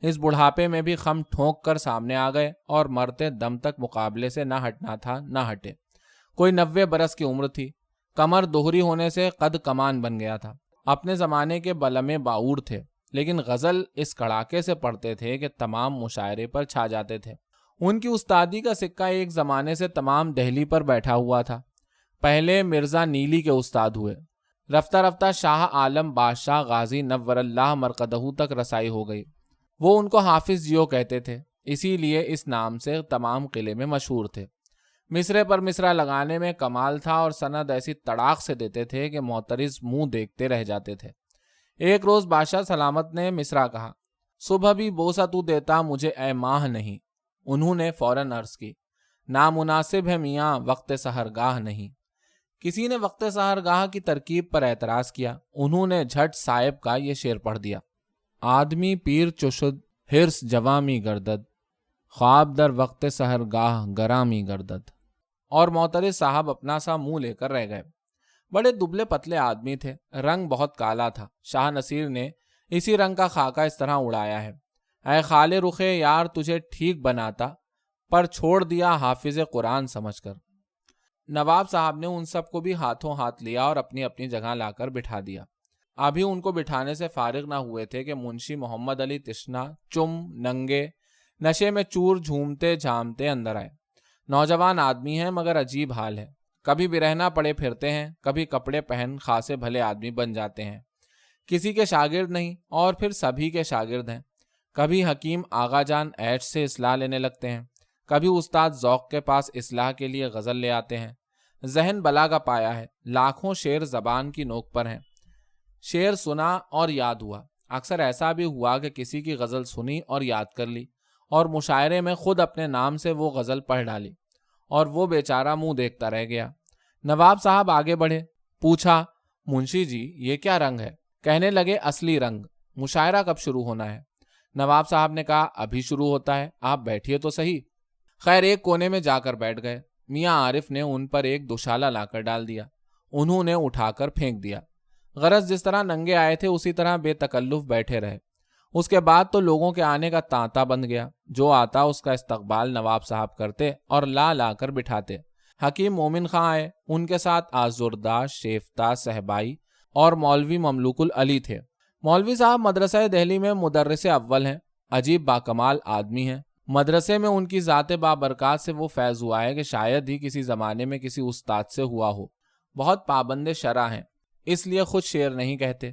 اس بڑھاپے میں بھی خم ٹھونک کر سامنے آ گئے اور مرتے دم تک مقابلے سے نہ ہٹنا تھا، نہ ہٹے۔ کوئی نوے برس کی عمر تھی۔ کمر دوہری ہونے سے قد کمان بن گیا تھا۔ اپنے زمانے کے بلمے باور تھے، لیکن غزل اس کڑاکے سے پڑھتے تھے کہ تمام مشاعرے پر چھا جاتے تھے۔ ان کی استادی کا سکہ ایک زمانے سے تمام دہلی پر بیٹھا ہوا تھا۔ پہلے مرزا نیلی کے استاد ہوئے۔ رفتہ رفتہ شاہ عالم بادشاہ غازی نور اللہ مرکدہ تک رسائی ہو گئی۔ وہ ان کو حافظ جیو کہتے تھے، اسی لیے اس نام سے تمام قلعے میں مشہور تھے۔ مصرے پر مصرا لگانے میں کمال تھا اور سند ایسی تڑاک سے دیتے تھے کہ محترز منہ دیکھتے رہ جاتے تھے۔ ایک روز بادشاہ سلامت نے مصرا کہا، صبح بھی بوسا تو دیتا مجھے اے ماہ نہیں۔ انہوں نے فوراً عرض کی، نامناسب ہے میاں، وقت سہر گاہ نہیں۔ کسی نے وقت سہر گاہ کی ترکیب پر اعتراض کیا، انہوں نے جھٹ صاحب کا یہ شعر پڑھ دیا۔ آدمی پیر چشد ہرس جوامی گردد، خواب در وقت سہر گاہ گرامی گردد۔ اور محترز صاحب اپنا سا منہ لے کر رہ گئے۔ بڑے دبلے پتلے آدمی تھے۔ رنگ بہت کالا تھا۔ شاہ نصیر نے اسی رنگ کا خاکہ اس طرح اڑایا ہے۔ اے خال رخے، یار تجھے ٹھیک بناتا، پر چھوڑ دیا حافظ قرآن سمجھ کر۔ نواب صاحب نے ان سب کو بھی ہاتھوں ہاتھ لیا اور اپنی اپنی جگہ لا کر بٹھا دیا۔ ابھی ان کو بٹھانے سے فارغ نہ ہوئے تھے کہ منشی محمد علی تشنا چم، ننگے، نشے میں چور جھومتے جھامتے اندر آئے۔ نوجوان آدمی ہیں مگر عجیب حال ہے۔ کبھی بھی رہنا پڑے پھرتے ہیں، کبھی کپڑے پہن خاصے بھلے آدمی بن جاتے ہیں۔ کسی کے شاگرد نہیں اور پھر سبھی کے شاگرد ہیں۔ کبھی حکیم آغا جان ایٹ سے اصلاح لینے لگتے ہیں۔ کبھی استاد ذوق کے پاس اصلاح کے لیے غزل لے آتے ہیں۔ ذہن بلا کا پایا ہے۔ لاکھوں شعر زبان کی نوک پر ہیں۔ شعر سنا اور یاد ہوا۔ اکثر ایسا بھی ہوا کہ کسی کی غزل سنی اور یاد کر لی اور مشاعرے میں خود اپنے نام سے وہ غزل پڑھ ڈالی۔ اور وہ بیچارہ منہ دیکھتا رہ گیا۔ نواب صاحب آگے بڑھے۔ پوچھا، منشی جی یہ کیا رنگ ہے؟ کہنے لگے، اصلی رنگ۔ مشاعرہ کب شروع ہونا ہے؟ نواب صاحب نے کہا، ابھی شروع ہوتا ہے، آپ بیٹھیے تو صحیح۔ خیر، ایک کونے میں جا کر بیٹھ گئے۔ میاں عارف نے ان پر ایک دوشالہ لا کر ڈال دیا۔ انہوں نے اٹھا کر پھینک دیا۔ غرض جس طرح ننگے آئے تھے، اسی طرح بے تکلف بیٹھے رہے۔ اس کے بعد تو لوگوں کے آنے کا تانتا بند گیا۔ جو آتا اس کا استقبال نواب صاحب کرتے اور لا لا کر بٹھاتے۔ حکیم مومن خاں آئے۔ ان کے ساتھ آزردہ شیفتا صحبائی اور مولوی مملوک العلی تھے۔ مولوی صاحب مدرسہ دہلی میں مدرس اول ہیں۔ عجیب باکمال آدمی ہیں۔ مدرسے میں ان کی ذات بابرکات سے وہ فیض ہوا ہے کہ شاید ہی کسی زمانے میں کسی استاد سے ہوا ہو۔ بہت پابند شرح ہیں۔ اس لیے خود شعر نہیں کہتے۔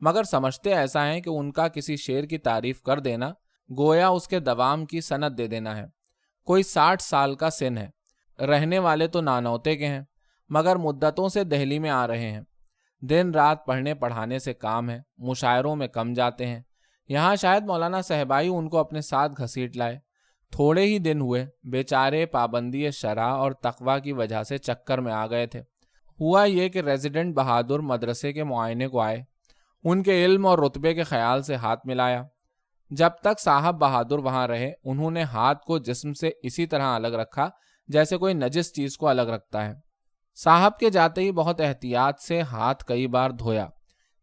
مگر سمجھتے ایسا ہے کہ ان کا کسی شعر کی تعریف کر دینا، گویا اس کے دوام کی صنعت دے دینا ہے۔ کوئی ساٹھ سال کا سن ہے۔ رہنے والے تو نانوتے کے ہیں، مگر مدتوں سے دہلی میں آ رہے ہیں۔ دن رات پڑھنے پڑھانے سے کام ہے، مشاعروں میں کم جاتے ہیں۔ یہاں شاید مولانا صحبائی ان کو اپنے ساتھ گھسیٹ لائے۔ تھوڑے ہی دن ہوئے، بیچارے پابندی شرح اور تقوا کی وجہ سے چکر میں آ گئے تھے۔ ہوا یہ کہ ریزیڈنٹ بہادر مدرسے کے معائنے کو آئے۔ ان کے علم اور رتبے کے خیال سے ہاتھ ملایا۔ جب تک صاحب بہادر وہاں رہے، انہوں نے ہاتھ کو جسم سے اسی طرح الگ رکھا جیسے کوئی نجس چیز کو الگ رکھتا ہے۔ صاحب کے جاتے ہی بہت احتیاط سے ہاتھ کئی بار دھویا۔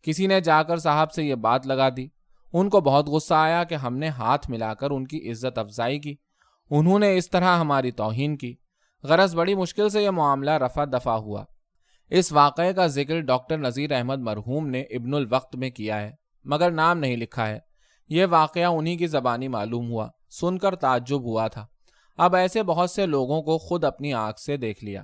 کسی نے جا کر صاحب سے یہ بات لگا دی۔ ان کو بہت غصہ آیا کہ ہم نے ہاتھ ملا کر ان کی عزت افزائی کی۔ انہوں نے اس طرح ہماری توہین کی۔ غرض بڑی مشکل سے یہ معاملہ رفع دفع ہوا۔ اس واقعے کا ذکر ڈاکٹر نذیر احمد مرحوم نے ابن الوقت میں کیا ہے، مگر نام نہیں لکھا ہے۔ یہ واقعہ انہی کی زبانی معلوم ہوا، سن کر تعجب ہوا تھا۔ اب ایسے بہت سے لوگوں کو خود اپنی آنکھ سے دیکھ لیا۔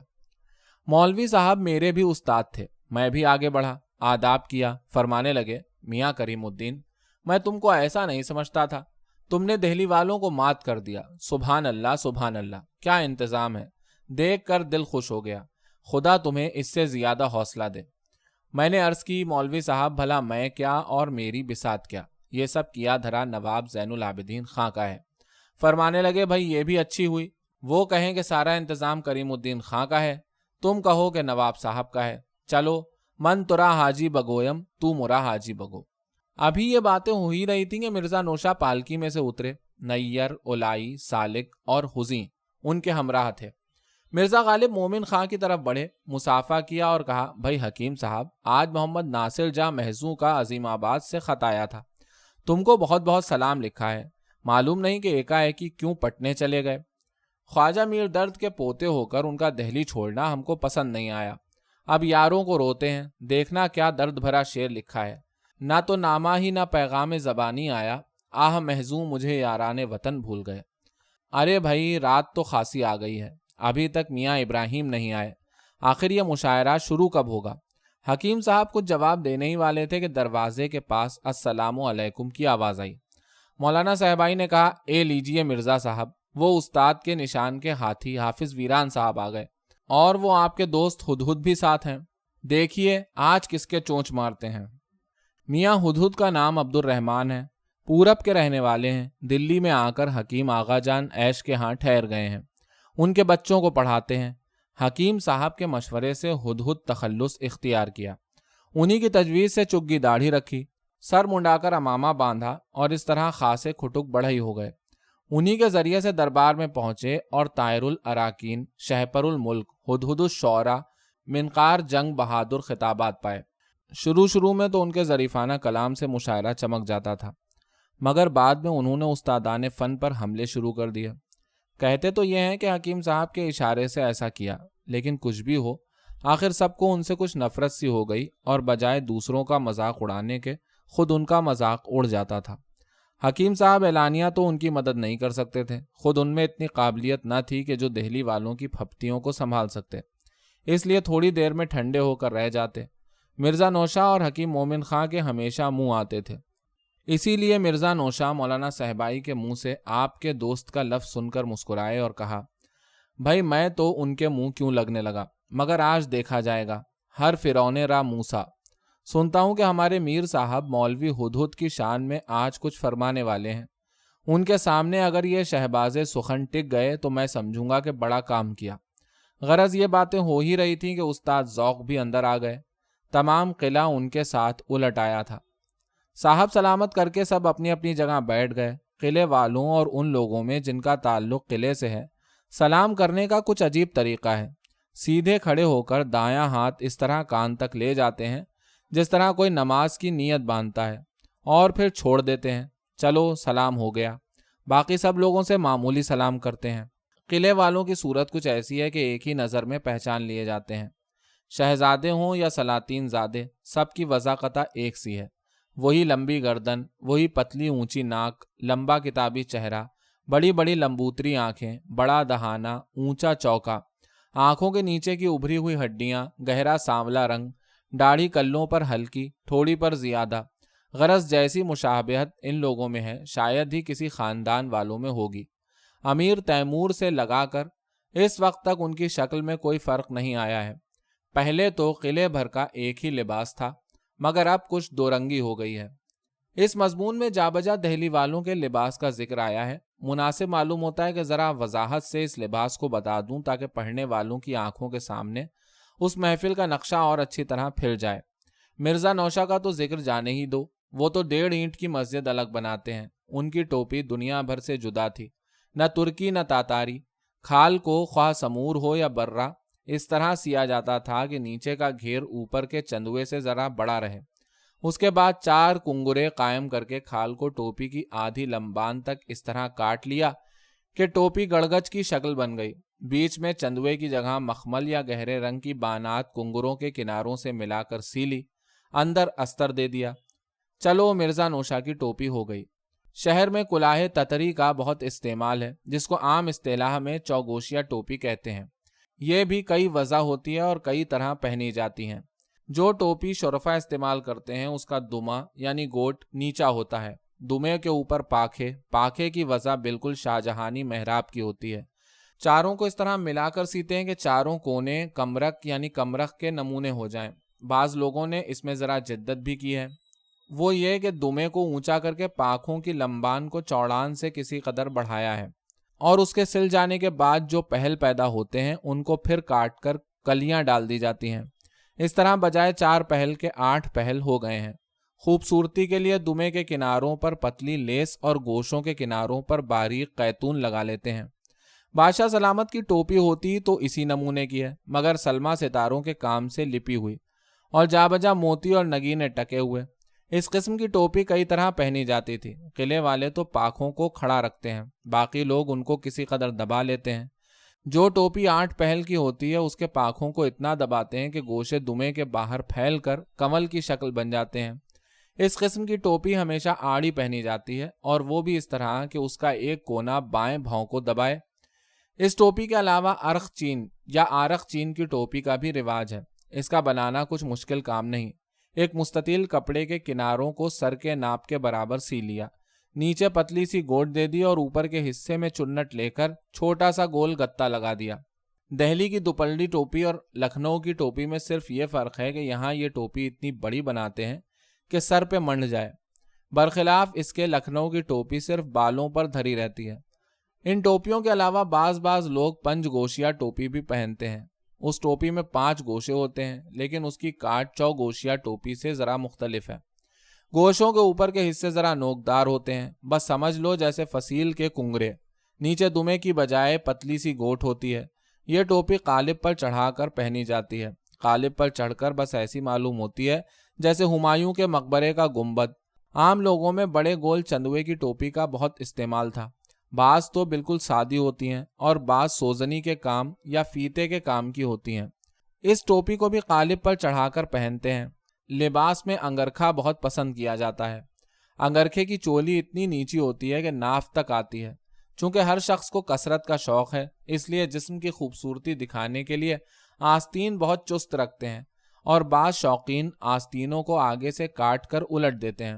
مولوی صاحب میرے بھی استاد تھے، میں بھی آگے بڑھا، آداب کیا، فرمانے لگے، میاں کریم الدین، میں تم کو ایسا نہیں سمجھتا تھا۔ تم نے دہلی والوں کو مات کر دیا۔ سبحان اللہ سبحان اللہ، کیا انتظام ہے۔ دیکھ کر دل خوش ہو گیا۔ خدا تمہیں اس سے زیادہ حوصلہ دے۔ میں نے عرض کی، مولوی صاحب، بھلا میں کیا اور میری بسات کیا؟ یہ سب کیا دھرا نواب زین العابدین خاں کا ہے۔ فرمانے لگے، بھائی، یہ بھی اچھی ہوئی۔ وہ کہیں کہ سارا انتظام کریم الدین خاں کا ہے۔ تم کہو کہ نواب صاحب کا ہے۔ چلو، من ترا حاجی بگویم، تو مرا حاجی بگو۔ ابھی یہ باتیں ہو ہی رہی تھی کہ مرزا نوشا پالکی میں سے اترے۔ نیر، اولائی، سالک اور حزیں ان کے ہمراہ تھے۔ مرزا غالب مومن خان کی طرف بڑھے، مسافہ کیا اور کہا، بھائی حکیم صاحب، آج محمد ناصر جا محضوں کا عظیم آباد سے خط آیا تھا۔ تم کو بہت بہت سلام لکھا ہے۔ معلوم نہیں کہ ایک ایکی کیوں پٹنے چلے گئے۔ خواجہ میر درد کے پوتے ہو کر ان کا دہلی چھوڑنا ہم کو پسند نہیں آیا۔ اب یاروں کو روتے ہیں۔ دیکھنا کیا درد بھرا شعر لکھا ہے۔ نہ تو نامہ ہی نہ پیغام زبانی آیا۔ آہ محضوں مجھے یاران وطن بھول گئے۔ ارے بھائی، رات تو خاصی آ گئی ہے۔ ابھی تک میاں ابراہیم نہیں آئے۔ آخر یہ مشاعرہ شروع کب ہوگا؟ حکیم صاحب کچھ جواب دینے ہی والے تھے کہ دروازے کے پاس السلام علیکم کی آواز آئی۔ مولانا صاحبائی نے کہا، اے لیجیے مرزا صاحب، وہ استاد کے نشان کے ہاتھی حافظ ویران صاحب آ گئے اور وہ آپ کے دوست ہد بھی ساتھ ہیں۔ دیکھیے آج کس کے چونچ مارتے ہیں۔ میاں ہد کا نام عبد الرحمان ہے، پورب کے رہنے والے ہیں۔ دلی میں آ کر حکیم آغا جان ایش کے ہاں ٹھہر گئے ہیں۔ ان کے بچوں کو پڑھاتے ہیں۔ حکیم صاحب کے مشورے سے ہد ہد تخلص اختیار کیا۔ انہی کی تجویز سے چگی داڑھی رکھی۔ سر منڈا کر امامہ باندھا اور اس طرح خاصے کھٹک بڑھئی ہو گئے۔ انہی کے ذریعے سے دربار میں پہنچے اور طائر الاراکین، شہپر الملک ہد ہد الشعرا منقار جنگ بہادر خطابات پائے۔ شروع شروع میں تو ان کے ظریفانہ کلام سے مشاعرہ چمک جاتا تھا، مگر بعد میں انہوں نے استادان فن پر حملے شروع کر دیے۔ کہتے تو یہ ہیں کہ حکیم صاحب کے اشارے سے ایسا کیا، لیکن کچھ بھی ہو، آخر سب کو ان سے کچھ نفرت سی ہو گئی اور بجائے دوسروں کا مذاق اڑانے کے خود ان کا مذاق اڑ جاتا تھا۔ حکیم صاحب اعلانیہ تو ان کی مدد نہیں کر سکتے تھے، خود ان میں اتنی قابلیت نہ تھی کہ جو دہلی والوں کی پھپتیوں کو سنبھال سکتے۔ اس لیے تھوڑی دیر میں ٹھنڈے ہو کر رہ جاتے۔ مرزا نوشا اور حکیم مومن خاں کے ہمیشہ منہ آتے تھے۔ اسی لیے مرزا نوشا مولانا صحبائی کے منہ سے آپ کے دوست کا لفظ سن کر مسکرائے اور کہا، بھائی میں تو ان کے منہ کیوں لگنے لگا؟ مگر آج دیکھا جائے گا۔ ہر فرون را موسا۔ سنتا ہوں کہ ہمارے میر صاحب مولوی ہد کی شان میں آج کچھ فرمانے والے ہیں۔ ان کے سامنے اگر یہ شہباز سخن ٹک گئے تو میں سمجھوں گا کہ بڑا کام کیا۔ غرض یہ باتیں ہو ہی رہی تھیں کہ استاد ذوق بھی اندر آ گئے۔ تمام قلعہ ان کے ساتھ الٹ آیا تھا۔ صاحب سلامت کر کے سب اپنی اپنی جگہ بیٹھ گئے۔ قلعے والوں اور ان لوگوں میں جن کا تعلق قلعے سے ہے، سلام کرنے کا کچھ عجیب طریقہ ہے۔ سیدھے کھڑے ہو کر دایاں ہاتھ اس طرح کان تک لے جاتے ہیں، جس طرح کوئی نماز کی نیت باندھتا ہے، اور پھر چھوڑ دیتے ہیں۔ چلو، سلام ہو گیا۔ باقی سب لوگوں سے معمولی سلام کرتے ہیں۔ قلعے والوں کی صورت کچھ ایسی ہے کہ ایک ہی نظر میں پہچان لیے جاتے ہیں۔ شہزادے ہوں یا سلاطین زادے، سب کی وضاقتہ ایک سی ہے۔ وہی لمبی گردن، وہی پتلی اونچی ناک، لمبا کتابی چہرہ، بڑی بڑی لمبوتری آنکھیں، بڑا دہانا اونچا چوکا، آنکھوں کے نیچے کی ابھری ہوئی ہڈیاں، گہرا سانولا رنگ، داڑھی کلوں پر ہلکی، تھوڑی پر زیادہ۔ غرض جیسی مشابہت ان لوگوں میں ہے، شاید ہی کسی خاندان والوں میں ہوگی۔ امیر تیمور سے لگا کر اس وقت تک ان کی شکل میں کوئی فرق نہیں آیا ہے۔ پہلے تو قلعے بھر کا ایک ہی لباس تھا۔ مگر اب کچھ دو رنگی ہو گئی ہے۔ اس مضمون میں جا بجا دہلی والوں کے لباس کا ذکر آیا ہے۔ مناسب معلوم ہوتا ہے کہ ذرا وضاحت سے اس لباس کو بتا دوں تاکہ پڑھنے والوں کی آنکھوں کے سامنے اس محفل کا نقشہ اور اچھی طرح پھر جائے۔ مرزا نوشا کا تو ذکر جانے ہی دو۔ وہ تو ڈیڑھ اینٹ کی مسجد الگ بناتے ہیں۔ ان کی ٹوپی دنیا بھر سے جدا تھی۔ نہ ترکی، نہ تاتاری۔ کھال کو خواہ سمور ہو یا برا اس طرح سیا جاتا تھا کہ نیچے کا گھیر اوپر کے چندوے سے ذرا بڑا رہے۔ اس کے بعد چار کنگرے قائم کر کے کھال کو ٹوپی کی آدھی لمبان تک اس طرح کاٹ لیا کہ ٹوپی گڑگچ کی شکل بن گئی۔ بیچ میں چندوے کی جگہ مخمل یا گہرے رنگ کی بانات کنگروں کے کناروں سے ملا کر سیلی۔ اندر استر دے دیا۔ چلو مرزا نوشا کی ٹوپی ہو گئی۔ شہر میں کلاہ تتری کا بہت استعمال ہے، جس کو عام اصطلاح میں چوگوشیا ٹوپی کہتے ہیں۔ یہ بھی کئی وضع ہوتی ہے اور کئی طرح پہنی جاتی ہیں۔ جو ٹوپی شرفا استعمال کرتے ہیں، اس کا دما یعنی گوٹ نیچا ہوتا ہے۔ دمے کے اوپر پاکھے پاکھے کی وضع بالکل شاہجہانی محراب کی ہوتی ہے۔ چاروں کو اس طرح ملا کر سیتے ہیں کہ چاروں کونے کمرک یعنی کمرخ کے نمونے ہو جائیں۔ بعض لوگوں نے اس میں ذرا جدت بھی کی ہے۔ وہ یہ کہ دمے کو اونچا کر کے پاکھوں کی لمبان کو چوڑان سے کسی قدر بڑھایا ہے۔ اور اس کے سل جانے کے بعد جو پہل پیدا ہوتے ہیں، ان کو پھر کاٹ کر کلیاں ڈال دی جاتی ہیں۔ اس طرح بجائے چار پہل کے آٹھ پہل ہو گئے ہیں۔ خوبصورتی کے لیے دمے کے کناروں پر پتلی لیس اور گوشوں کے کناروں پر باریک قیتون لگا لیتے ہیں۔ بادشاہ سلامت کی ٹوپی ہوتی تو اسی نمونے کی ہے، مگر سلما ستاروں کے کام سے لپی ہوئی۔ اور جا بجا موتی اور نگینے ٹکے ہوئے۔ اس قسم کی ٹوپی کئی طرح پہنی جاتی تھی۔ قلعے والے تو پاکھوں کو کھڑا رکھتے ہیں، باقی لوگ ان کو کسی قدر دبا لیتے ہیں۔ جو ٹوپی آٹھ پہل کی ہوتی ہے، اس کے پاکھوں کو اتنا دباتے ہیں کہ گوشے دمے کے باہر پھیل کر کمل کی شکل بن جاتے ہیں۔ اس قسم کی ٹوپی ہمیشہ آڑی پہنی جاتی ہے، اور وہ بھی اس طرح کہ اس کا ایک کونا بائیں بھاؤں کو دبائے۔ اس ٹوپی کے علاوہ ارخ چین یا آرخ چین کی ٹوپی کا بھی رواج ہے۔ اس کا بنانا کچھ مشکل کام نہیں۔ ایک مستطیل کپڑے کے کناروں کو سر کے ناپ کے برابر سی لیا۔ نیچے پتلی سی گوٹ دے دی اور اوپر کے حصے میں چنٹ لے کر چھوٹا سا گول گتا لگا دیا۔ دہلی کی دوپلڈی ٹوپی اور لکھنؤ کی ٹوپی میں صرف یہ فرق ہے کہ یہاں یہ ٹوپی اتنی بڑی بناتے ہیں کہ سر پہ منڈ جائے۔ برخلاف اس کے لکھنؤ کی ٹوپی صرف بالوں پر دھری رہتی ہے۔ ان ٹوپیوں کے علاوہ بعض بعض لوگ پنج گوشیا ٹوپی بھی پہنتے ہیں۔ اس ٹوپی میں پانچ گوشے ہوتے ہیں، لیکن اس کی کاٹ چو گوشیا ٹوپی سے ذرا مختلف ہے۔ گوشوں کے اوپر کے حصے ذرا نوکدار ہوتے ہیں، بس سمجھ لو جیسے فصیل کے کنگرے۔ نیچے دمے کی بجائے پتلی سی گوٹ ہوتی ہے۔ یہ ٹوپی قالب پر چڑھا کر پہنی جاتی ہے۔ قالب پر چڑھ کر بس ایسی معلوم ہوتی ہے جیسے ہمایوں کے مقبرے کا گنبد۔ عام لوگوں میں بڑے گول چندوے کی ٹوپی کا بہت استعمال تھا۔ بعض تو بالکل سادی ہوتی ہیں اور بعض سوزنی کے کام یا فیتے کے کام کی ہوتی ہیں۔ اس ٹوپی کو بھی قالب پر چڑھا کر پہنتے ہیں۔ لباس میں انگرکھا بہت پسند کیا جاتا ہے۔ انگرکھے کی چولی اتنی نیچی ہوتی ہے کہ ناف تک آتی ہے۔ چونکہ ہر شخص کو کثرت کا شوق ہے، اس لیے جسم کی خوبصورتی دکھانے کے لیے آستین بہت چست رکھتے ہیں اور بعض شوقین آستینوں کو آگے سے کاٹ کر الٹ دیتے ہیں۔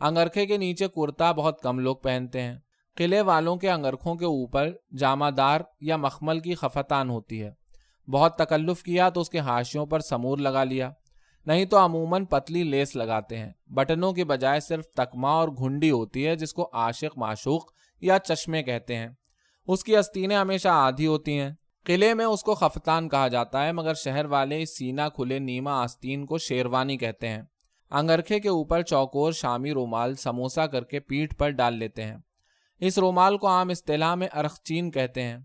انگرکھے کے نیچے کرتا بہت کم لوگ پہنتے ہیں۔ قلعے والوں کے انگرکھوں کے اوپر جامہ دار یا مخمل کی خفتان ہوتی ہے۔ بہت تکلف کیا تو اس کے ہاشیوں پر سمور لگا لیا۔ نہیں تو عموماً پتلی لیس لگاتے ہیں۔ بٹنوں کے بجائے صرف تکما اور گھنڈی ہوتی ہے جس کو عاشق معشوق یا چشمے کہتے ہیں۔ اس کی استینیں ہمیشہ آدھی ہوتی ہیں۔ قلعے میں اس کو خفتان کہا جاتا ہے، مگر شہر والے سینا کھلے نیما آستین کو شیروانی کہتے ہیں۔ انگرکھے کے اوپر چوکور، شامی رومال سموسا کر کے پیٹھ پر ڈال لیتے ہیں۔ اس رومال کو عام اصطلاح میں ارخچین کہتے ہیں۔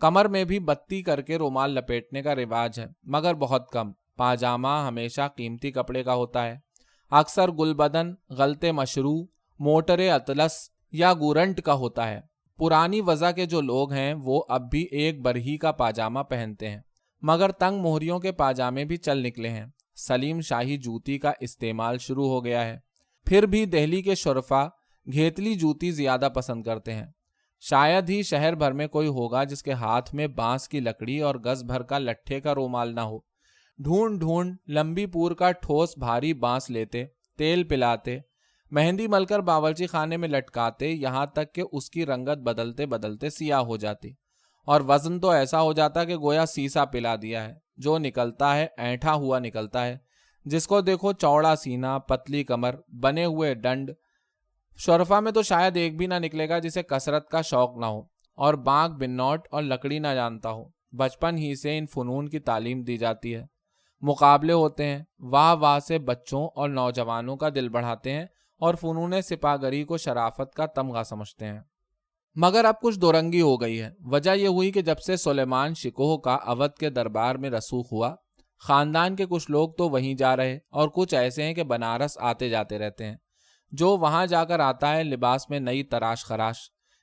کمر میں بھی بتی کر کے رومال لپیٹنے کا رواج ہے، مگر بہت کم۔ پاجامہ ہمیشہ قیمتی کپڑے کا ہوتا ہے۔ اکثر گل بدن غلط مشروع، موٹر اطلس یا گورنٹ کا ہوتا ہے۔ پرانی وضع کے جو لوگ ہیں، وہ اب بھی ایک برہی کا پاجامہ پہنتے ہیں۔ مگر تنگ موہریوں کے پاجامے بھی چل نکلے ہیں۔ سلیم شاہی جوتی کا استعمال شروع ہو گیا ہے۔ پھر بھی دہلی کے شرفا گھیتلی جوتی زیادہ پسند کرتے ہیں۔ شاید ہی شہر بھر میں کوئی ہوگا جس کے ہاتھ میں بانس کی لکڑی اور گز بھر کا لٹھے کا رومال نہ ہو۔ ڈھونڈ ڈھونڈ، لمبی پور کا ٹھوس بھاری بانس لیتے، تیل پلاتے، مہندی مل کر باورچی خانے میں لٹکاتے، یہاں تک کہ اس کی رنگت بدلتے بدلتے سیاہ ہو جاتی۔ اور وزن تو ایسا ہو جاتا کہ گویا سیسا پلا دیا ہے، جو نکلتا ہے، اینٹھا ہوا نکلتا ہے۔ جس کو دیکھو چوڑا سینا، پتلی کمر، بنے ہوئے ڈنڈ شرفا میں تو شاید ایک بھی نہ نکلے گا جسے کثرت کا شوق نہ ہو اور بانک بنوٹ اور لکڑی نہ جانتا ہو۔ بچپن ہی سے ان فنون کی تعلیم دی جاتی ہے۔ مقابلے ہوتے ہیں۔ واہ واہ سے بچوں اور نوجوانوں کا دل بڑھاتے ہیں اور فنون سپاگری کو شرافت کا تمغہ سمجھتے ہیں۔ مگر اب کچھ دورنگی ہو گئی ہے۔ وجہ یہ ہوئی کہ جب سے سلیمان شکوہ کا اودھ کے دربار میں رسوخ ہوا، خاندان کے کچھ لوگ تو وہیں جا رہے اور کچھ ایسے ہیں کہ بنارس آتے جاتے رہتے ہیں۔ جو وہاں جا کر آتا ہے لباس میں نئی تراش خراش۔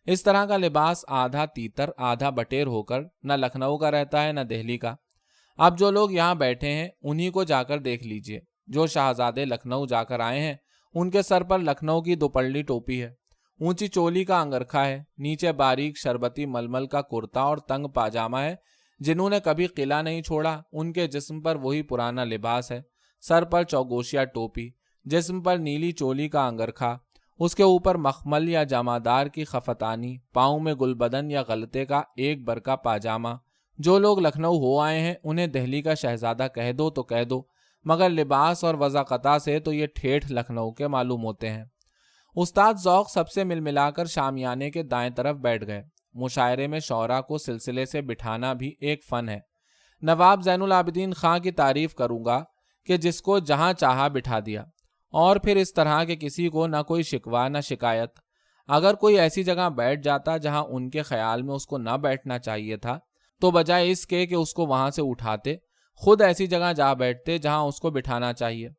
اس طرح کا لباس آدھا تیتر، آدھا بٹیر ہو کر نہ لکھنؤ کا رہتا ہے، نہ دہلی کا۔ اب جو لوگ یہاں بیٹھے ہیں، انہی کو جا کر دیکھ لیجیے۔ جو شہزادے لکھنؤ جا کر آئے ہیں، ان کے سر پر لکھنؤ کی دوپڑی ٹوپی ہے۔ اونچی چولی کا انگرکھا ہے، نیچے باریک شربتی ململ کا کرتا اور تنگ پاجامہ ہے۔ جنہوں نے کبھی قلعہ نہیں چھوڑا، ان کے جسم پر وہی پرانا لباس ہے۔ سر پر چوگوشیا ٹوپی۔ جسم پر نیلی چولی کا انگرکھا، اس کے اوپر مخمل یا جامادار کی خفتانی، پاؤں میں گل بدن یا غلطے کا ایک برکا پاجامہ۔ جو لوگ لکھنؤ ہو آئے ہیں، انہیں دہلی کا شہزادہ کہہ دو تو کہہ دو، مگر لباس اور وضاقتہ سے تو یہ ٹھیٹھ لکھنؤ کے معلوم ہوتے ہیں۔ استاد ذوق سب سے مل ملا کر شامیانے کے دائیں طرف بیٹھ گئے۔ مشاعرے میں شعرا کو سلسلے سے بٹھانا بھی ایک فن ہے۔ نواب زین العابدین خاں کی تعریف کروں گا کہ جس کو جہاں چاہا بٹھا دیا۔ اور پھر اس طرح کہ کسی کو نہ کوئی شکوا نہ شکایت۔ اگر کوئی ایسی جگہ بیٹھ جاتا جہاں ان کے خیال میں اس کو نہ بیٹھنا چاہیے تھا، تو بجائے اس کے کہ اس کو وہاں سے اٹھاتے، خود ایسی جگہ جا بیٹھتے جہاں اس کو بٹھانا چاہیے۔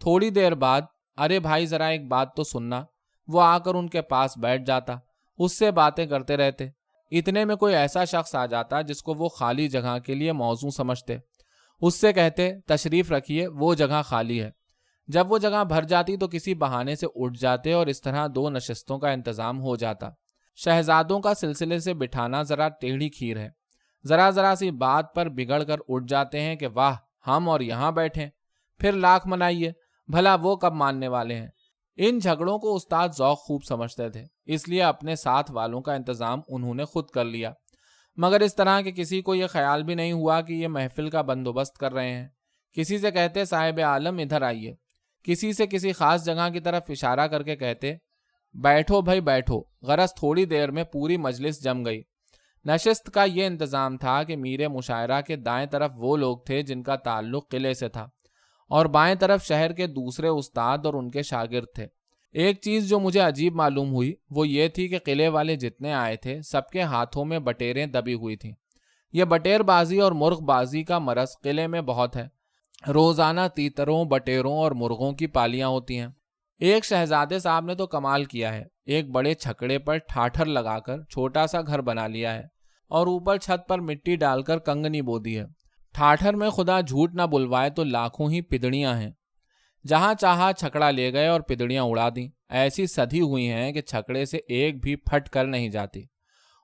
تھوڑی دیر بعد، ارے بھائی ذرا ایک بات تو سننا، وہ آ کر ان کے پاس بیٹھ جاتا، اس سے باتیں کرتے رہتے۔ اتنے میں کوئی ایسا شخص آ جاتا جس کو وہ خالی جگہ کے لیے موضوع سمجھتے۔ اس سے کہتے، تشریف رکھیے، وہ جگہ خالی ہے۔ جب وہ جگہ بھر جاتی تو کسی بہانے سے اٹھ جاتے اور اس طرح دو نشستوں کا انتظام ہو جاتا۔ شہزادوں کا سلسلے سے بٹھانا ذرا ٹیڑھی کھیر ہے۔ ذرا ذرا سی بات پر بگڑ کر اٹھ جاتے ہیں کہ واہ، ہم اور یہاں بیٹھے۔ پھر لاکھ منائیے، بھلا وہ کب ماننے والے ہیں؟ ان جھگڑوں کو استاد ذوق خوب سمجھتے تھے، اس لیے اپنے ساتھ والوں کا انتظام انہوں نے خود کر لیا۔ مگر اس طرح کہ کسی کو یہ خیال بھی نہیں ہوا کہ یہ محفل کا بندوبست کر رہے ہیں۔ کسی سے کہتے، صاحب عالم، ادھر آئیے۔ کسی سے کسی خاص جگہ کی طرف اشارہ کر کے کہتے، بیٹھو بھائی، بیٹھو۔ غرض تھوڑی دیر میں پوری مجلس جم گئی۔ نشست کا یہ انتظام تھا کہ میر مشاعرہ کے دائیں طرف وہ لوگ تھے جن کا تعلق قلعے سے تھا اور بائیں طرف شہر کے دوسرے استاد اور ان کے شاگرد تھے۔ ایک چیز جو مجھے عجیب معلوم ہوئی وہ یہ تھی کہ قلعے والے جتنے آئے تھے، سب کے ہاتھوں میں بٹیریں دبی ہوئی تھیں۔ یہ بٹیر بازی اور مرغ بازی کا مرض قلعے میں بہت ہے۔ روزانہ تیتروں، بٹیروں اور مرغوں کی پالیاں ہوتی ہیں۔ ایک شہزادے صاحب نے تو کمال کیا ہے۔ ایک بڑے چھکڑے پر ٹھاٹھر لگا کر چھوٹا سا گھر بنا لیا ہے اور اوپر چھت پر مٹی ڈال کر کنگنی بو دی ہے۔ ٹھاٹھر میں خدا جھوٹ نہ بلوائے تو لاکھوں ہی پدڑیاں ہیں۔ جہاں چاہا چھکڑا لے گئے اور پدڑیاں اڑا دیں۔ ایسی سدھی ہوئی ہیں کہ چھکڑے سے ایک بھی پھٹ کر نہیں جاتی۔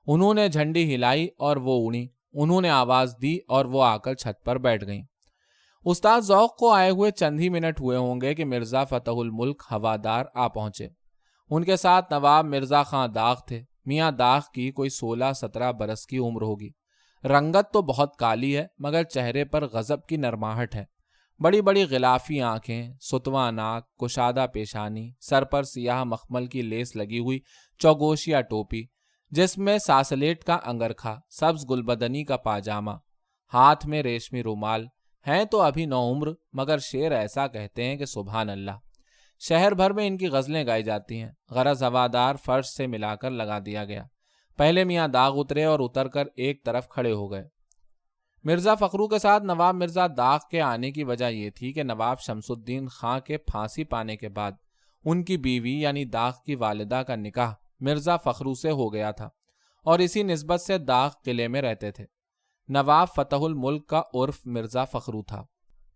انہوں نے جھنڈی ہلائی اور وہ اڑی۔ انہوں نے آواز دی اور وہ آ کر چھت پر بیٹھ گئیں۔ استاد ذوق کو آئے ہوئے چند ہی منٹ ہوئے ہوں گے کہ مرزا فتح الملک ہوادار آ پہنچے۔ ان کے ساتھ نواب مرزا خان داغ تھے۔ میاں داغ کی کوئی سولہ سترہ برس کی عمر ہوگی۔ رنگت تو بہت کالی ہے، مگر چہرے پر غزب کی نرماہٹ ہے۔ بڑی بڑی غلافی آنکھیں، ستواں ناک، کشادہ پیشانی، سر پر سیاہ مخمل کی لیس لگی ہوئی چوگوشیا ٹوپی، جس میں ساسلیٹ کا انگرکھا، سبز گلبدنی کا پاجامہ، ہاتھ میں ریشمی رومال ہیں تو ابھی نو عمر، مگر شیر ایسا کہتے ہیں کہ سبحان اللہ۔ شہر بھر میں ان کی غزلیں گائی جاتی ہیں۔ غرض ہوادار فرش سے ملا کر لگا دیا گیا۔ پہلے میاں داغ اترے اور اتر کر ایک طرف کھڑے ہو گئے۔ مرزا فخرو کے ساتھ نواب مرزا داغ کے آنے کی وجہ یہ تھی کہ نواب شمس الدین خاں کے پھانسی پانے کے بعد ان کی بیوی یعنی داغ کی والدہ کا نکاح مرزا فخرو سے ہو گیا تھا اور اسی نسبت سے داغ قلعے میں رہتے تھے۔ نواب فتح الملک کا عرف مرزا فخرو تھا۔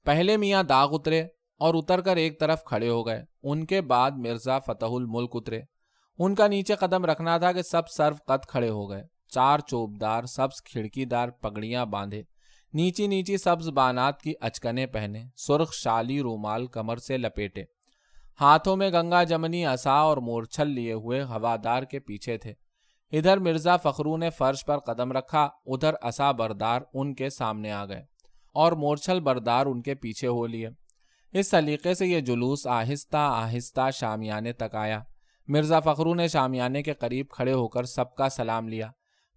پہلے میاں داغ اترے اور اتر کر ایک طرف کھڑے ہو گئے۔ ان کے بعد مرزا فتح الملک اترے۔ ان کا نیچے قدم رکھنا تھا کہ سب سرو قد کھڑے ہو گئے۔ چار چوبدار سبز کھڑکی دار پگڑیاں باندھے۔ نیچی نیچی سبز بانات کی اچکنے پہنے۔ سرخ شالی رومال کمر سے لپیٹے۔ ہاتھوں میں گنگا جمنی اصا اور مورچھل لیے ہوئے ہوادار کے پیچھے تھے۔ ادھر مرزا فخرو نے فرش پر قدم رکھا، ادھر اصا بردار ان کے سامنے آ گئے اور مورچھل بردار ان کے پیچھے ہو لیے۔ اس سلیقے سے یہ جلوس آہستہ آہستہ شامیانے تک آیا۔ مرزا فخرو نے شامیانے کے قریب کھڑے ہو کر سب کا سلام لیا۔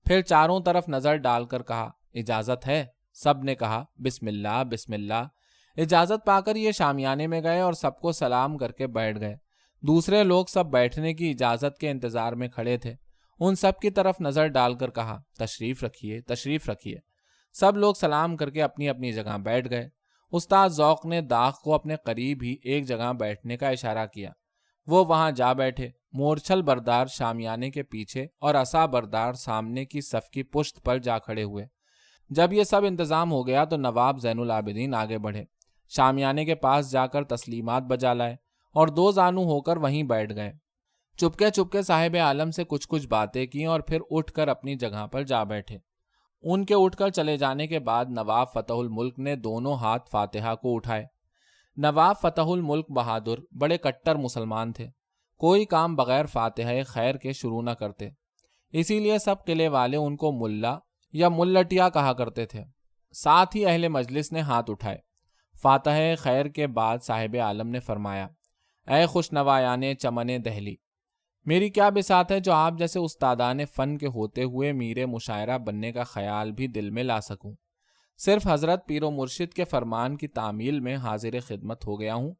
پھر چاروں طرف نظر ڈال کر کہا، اجازت ہے؟ سب نے کہا، بسم اللہ بسم اللہ۔ اجازت پا کر یہ شامیانے میں گئے اور سب کو سلام کر کے بیٹھ گئے۔ دوسرے لوگ سب بیٹھنے کی اجازت کے انتظار میں کھڑے تھے۔ ان سب کی طرف نظر ڈال کر کہا، تشریف رکھیے تشریف رکھیے۔ سب لوگ سلام کر کے اپنی اپنی جگہ بیٹھ گئے۔ استاد ذوق نے داغ کو اپنے قریب ہی ایک جگہ بیٹھنے کا اشارہ کیا۔ وہ وہاں جا بیٹھے، مورچھل بردار شامیانے کے پیچھے اور اصا بردار سامنے کی صف کی پشت پر جا کھڑے ہوئے۔ جب یہ سب انتظام ہو گیا تو نواب زین العابدین آگے بڑھے۔ شامیانے کے پاس جا کر تسلیمات بجا لائے اور دو زانو ہو کر وہیں بیٹھ گئے۔ چپکے چپکے صاحب عالم سے کچھ کچھ باتیں کی اور پھر اٹھ کر اپنی جگہ پر جا بیٹھے۔ ان کے اٹھ کر چلے جانے کے بعد نواب فتح الملک نے دونوں ہاتھ فاتحہ کو اٹھائے۔ نواب فتح الملک بہادر، بڑے کٹر مسلمان تھے۔ کوئی کام بغیر فاتحہ خیر کے شروع نہ کرتے۔ اسی لیے سب قلعے والے ان کو ملا یا ملٹیا کہا کرتے تھے۔ ساتھ ہی اہل مجلس نے ہاتھ اٹھائے۔ فاتح خیر کے بعد صاحب عالم نے فرمایا، اے خوش نوایان چمن دہلی میری کیا بسات ہے جو آپ جیسے استادان فن کے ہوتے ہوئے میرے مشاعرہ بننے کا خیال بھی دل میں لا سکوں؟ صرف حضرت پیر و مرشد کے فرمان کی تعمیل میں حاضر خدمت ہو گیا ہوں،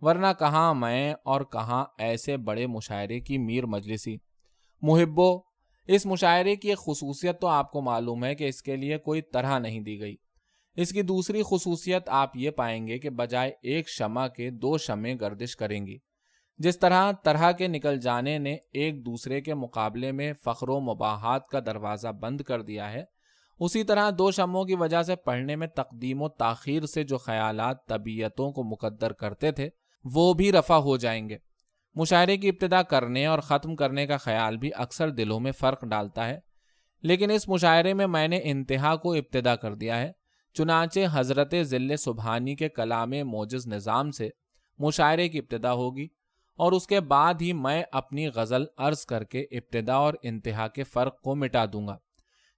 ورنہ کہاں میں اور کہاں ایسے بڑے مشاعرے کی میر مجلسی؟ محبو، اس مشاعرے کی ایک خصوصیت تو آپ کو معلوم ہے کہ اس کے لیے کوئی طرح نہیں دی گئی۔ اس کی دوسری خصوصیت آپ یہ پائیں گے کہ بجائے ایک شمع کے دو شمع گردش کریں گی۔ جس طرح طرح کے نکل جانے نے ایک دوسرے کے مقابلے میں فخر و مباحات کا دروازہ بند کر دیا ہے، اسی طرح دو شموں کی وجہ سے پڑھنے میں تقدیم و تاخیر سے جو خیالات طبیعتوں کو مقدر کرتے تھے، وہ بھی رفع ہو جائیں گے۔ مشاعرے کی ابتدا کرنے اور ختم کرنے کا خیال بھی اکثر دلوں میں فرق ڈالتا ہے، لیکن اس مشاعرے میں میں نے انتہا کو ابتدا کر دیا ہے۔ چنانچہ حضرت ذل سبحانی کے کلام موجز نظام سے مشاعرے کی ابتدا ہوگی۔ اور اس کے بعد ہی میں اپنی غزل عرض کر کے ابتدا اور انتہا کے فرق کو مٹا دوں گا۔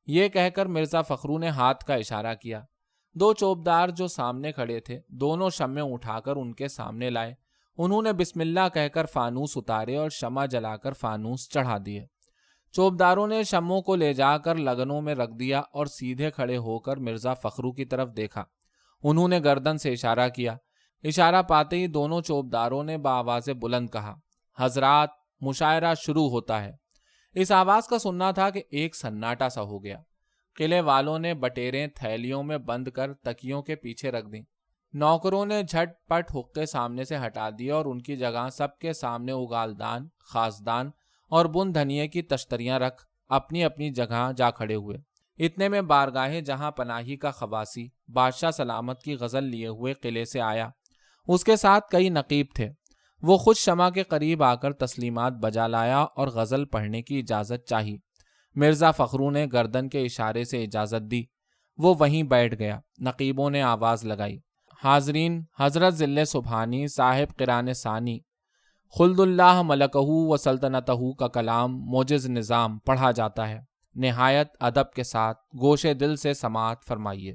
یہ کہہ کر مرزا فخرو نے ہاتھ کا اشارہ کیا۔ دو چوبدار جو سامنے کھڑے تھے، دونوں شمے اٹھا کر ان کے سامنے لائے۔ انہوں نے بسم اللہ کہہ کر فانوس اتارے اور شمع جلا کر فانوس چڑھا دیے۔ چوبداروں نے شموں کو لے جا کر لگنوں میں رکھ دیا اور سیدھے کھڑے ہو کر مرزا فخرو کی طرف دیکھا۔ انہوں نے گردن سے اشارہ کیا۔ اشارہ پاتے ہی دونوں چوبداروں نے بآواز بلند کہا، حضرات، مشاعرہ شروع ہوتا ہے۔ اس آواز کا سننا تھا کہ ایک سناٹا سا ہو گیا۔ قلعے والوں نے بٹیریں تھیلیوں میں بند کر تکیوں کے پیچھے رکھ دیں۔ نوکروں نے جھٹ پٹ حقے سامنے سے ہٹا دیے اور ان کی جگہ سب کے سامنے اگالدان خاصدان اور بن دھنیے کی تشتریاں رکھ اپنی اپنی جگہ جا کھڑے ہوئے۔ اتنے میں بارگاہیں جہاں پناہی کا خواسی بادشاہ سلامت کی غزل لیے ہوئے قلعے سے آیا۔ اس کے ساتھ کئی نقیب تھے۔ وہ خود شمع کے قریب آ کر تسلیمات بجا لایا اور غزل پڑھنے کی اجازت چاہی۔ مرزا فخرو نے گردن کے اشارے سے اجازت دی۔ وہ وہیں بیٹھ گیا۔ نقیبوں نے آواز لگائی۔ حاضرین، حضرت ذل سبحانی صاحب قرآن ثانی۔ خلد اللہ ملکہ و سلطنتہ کا کلام موجز نظام پڑھا جاتا ہے۔ نہایت ادب کے ساتھ گوشے دل سے سماعت فرمائیے۔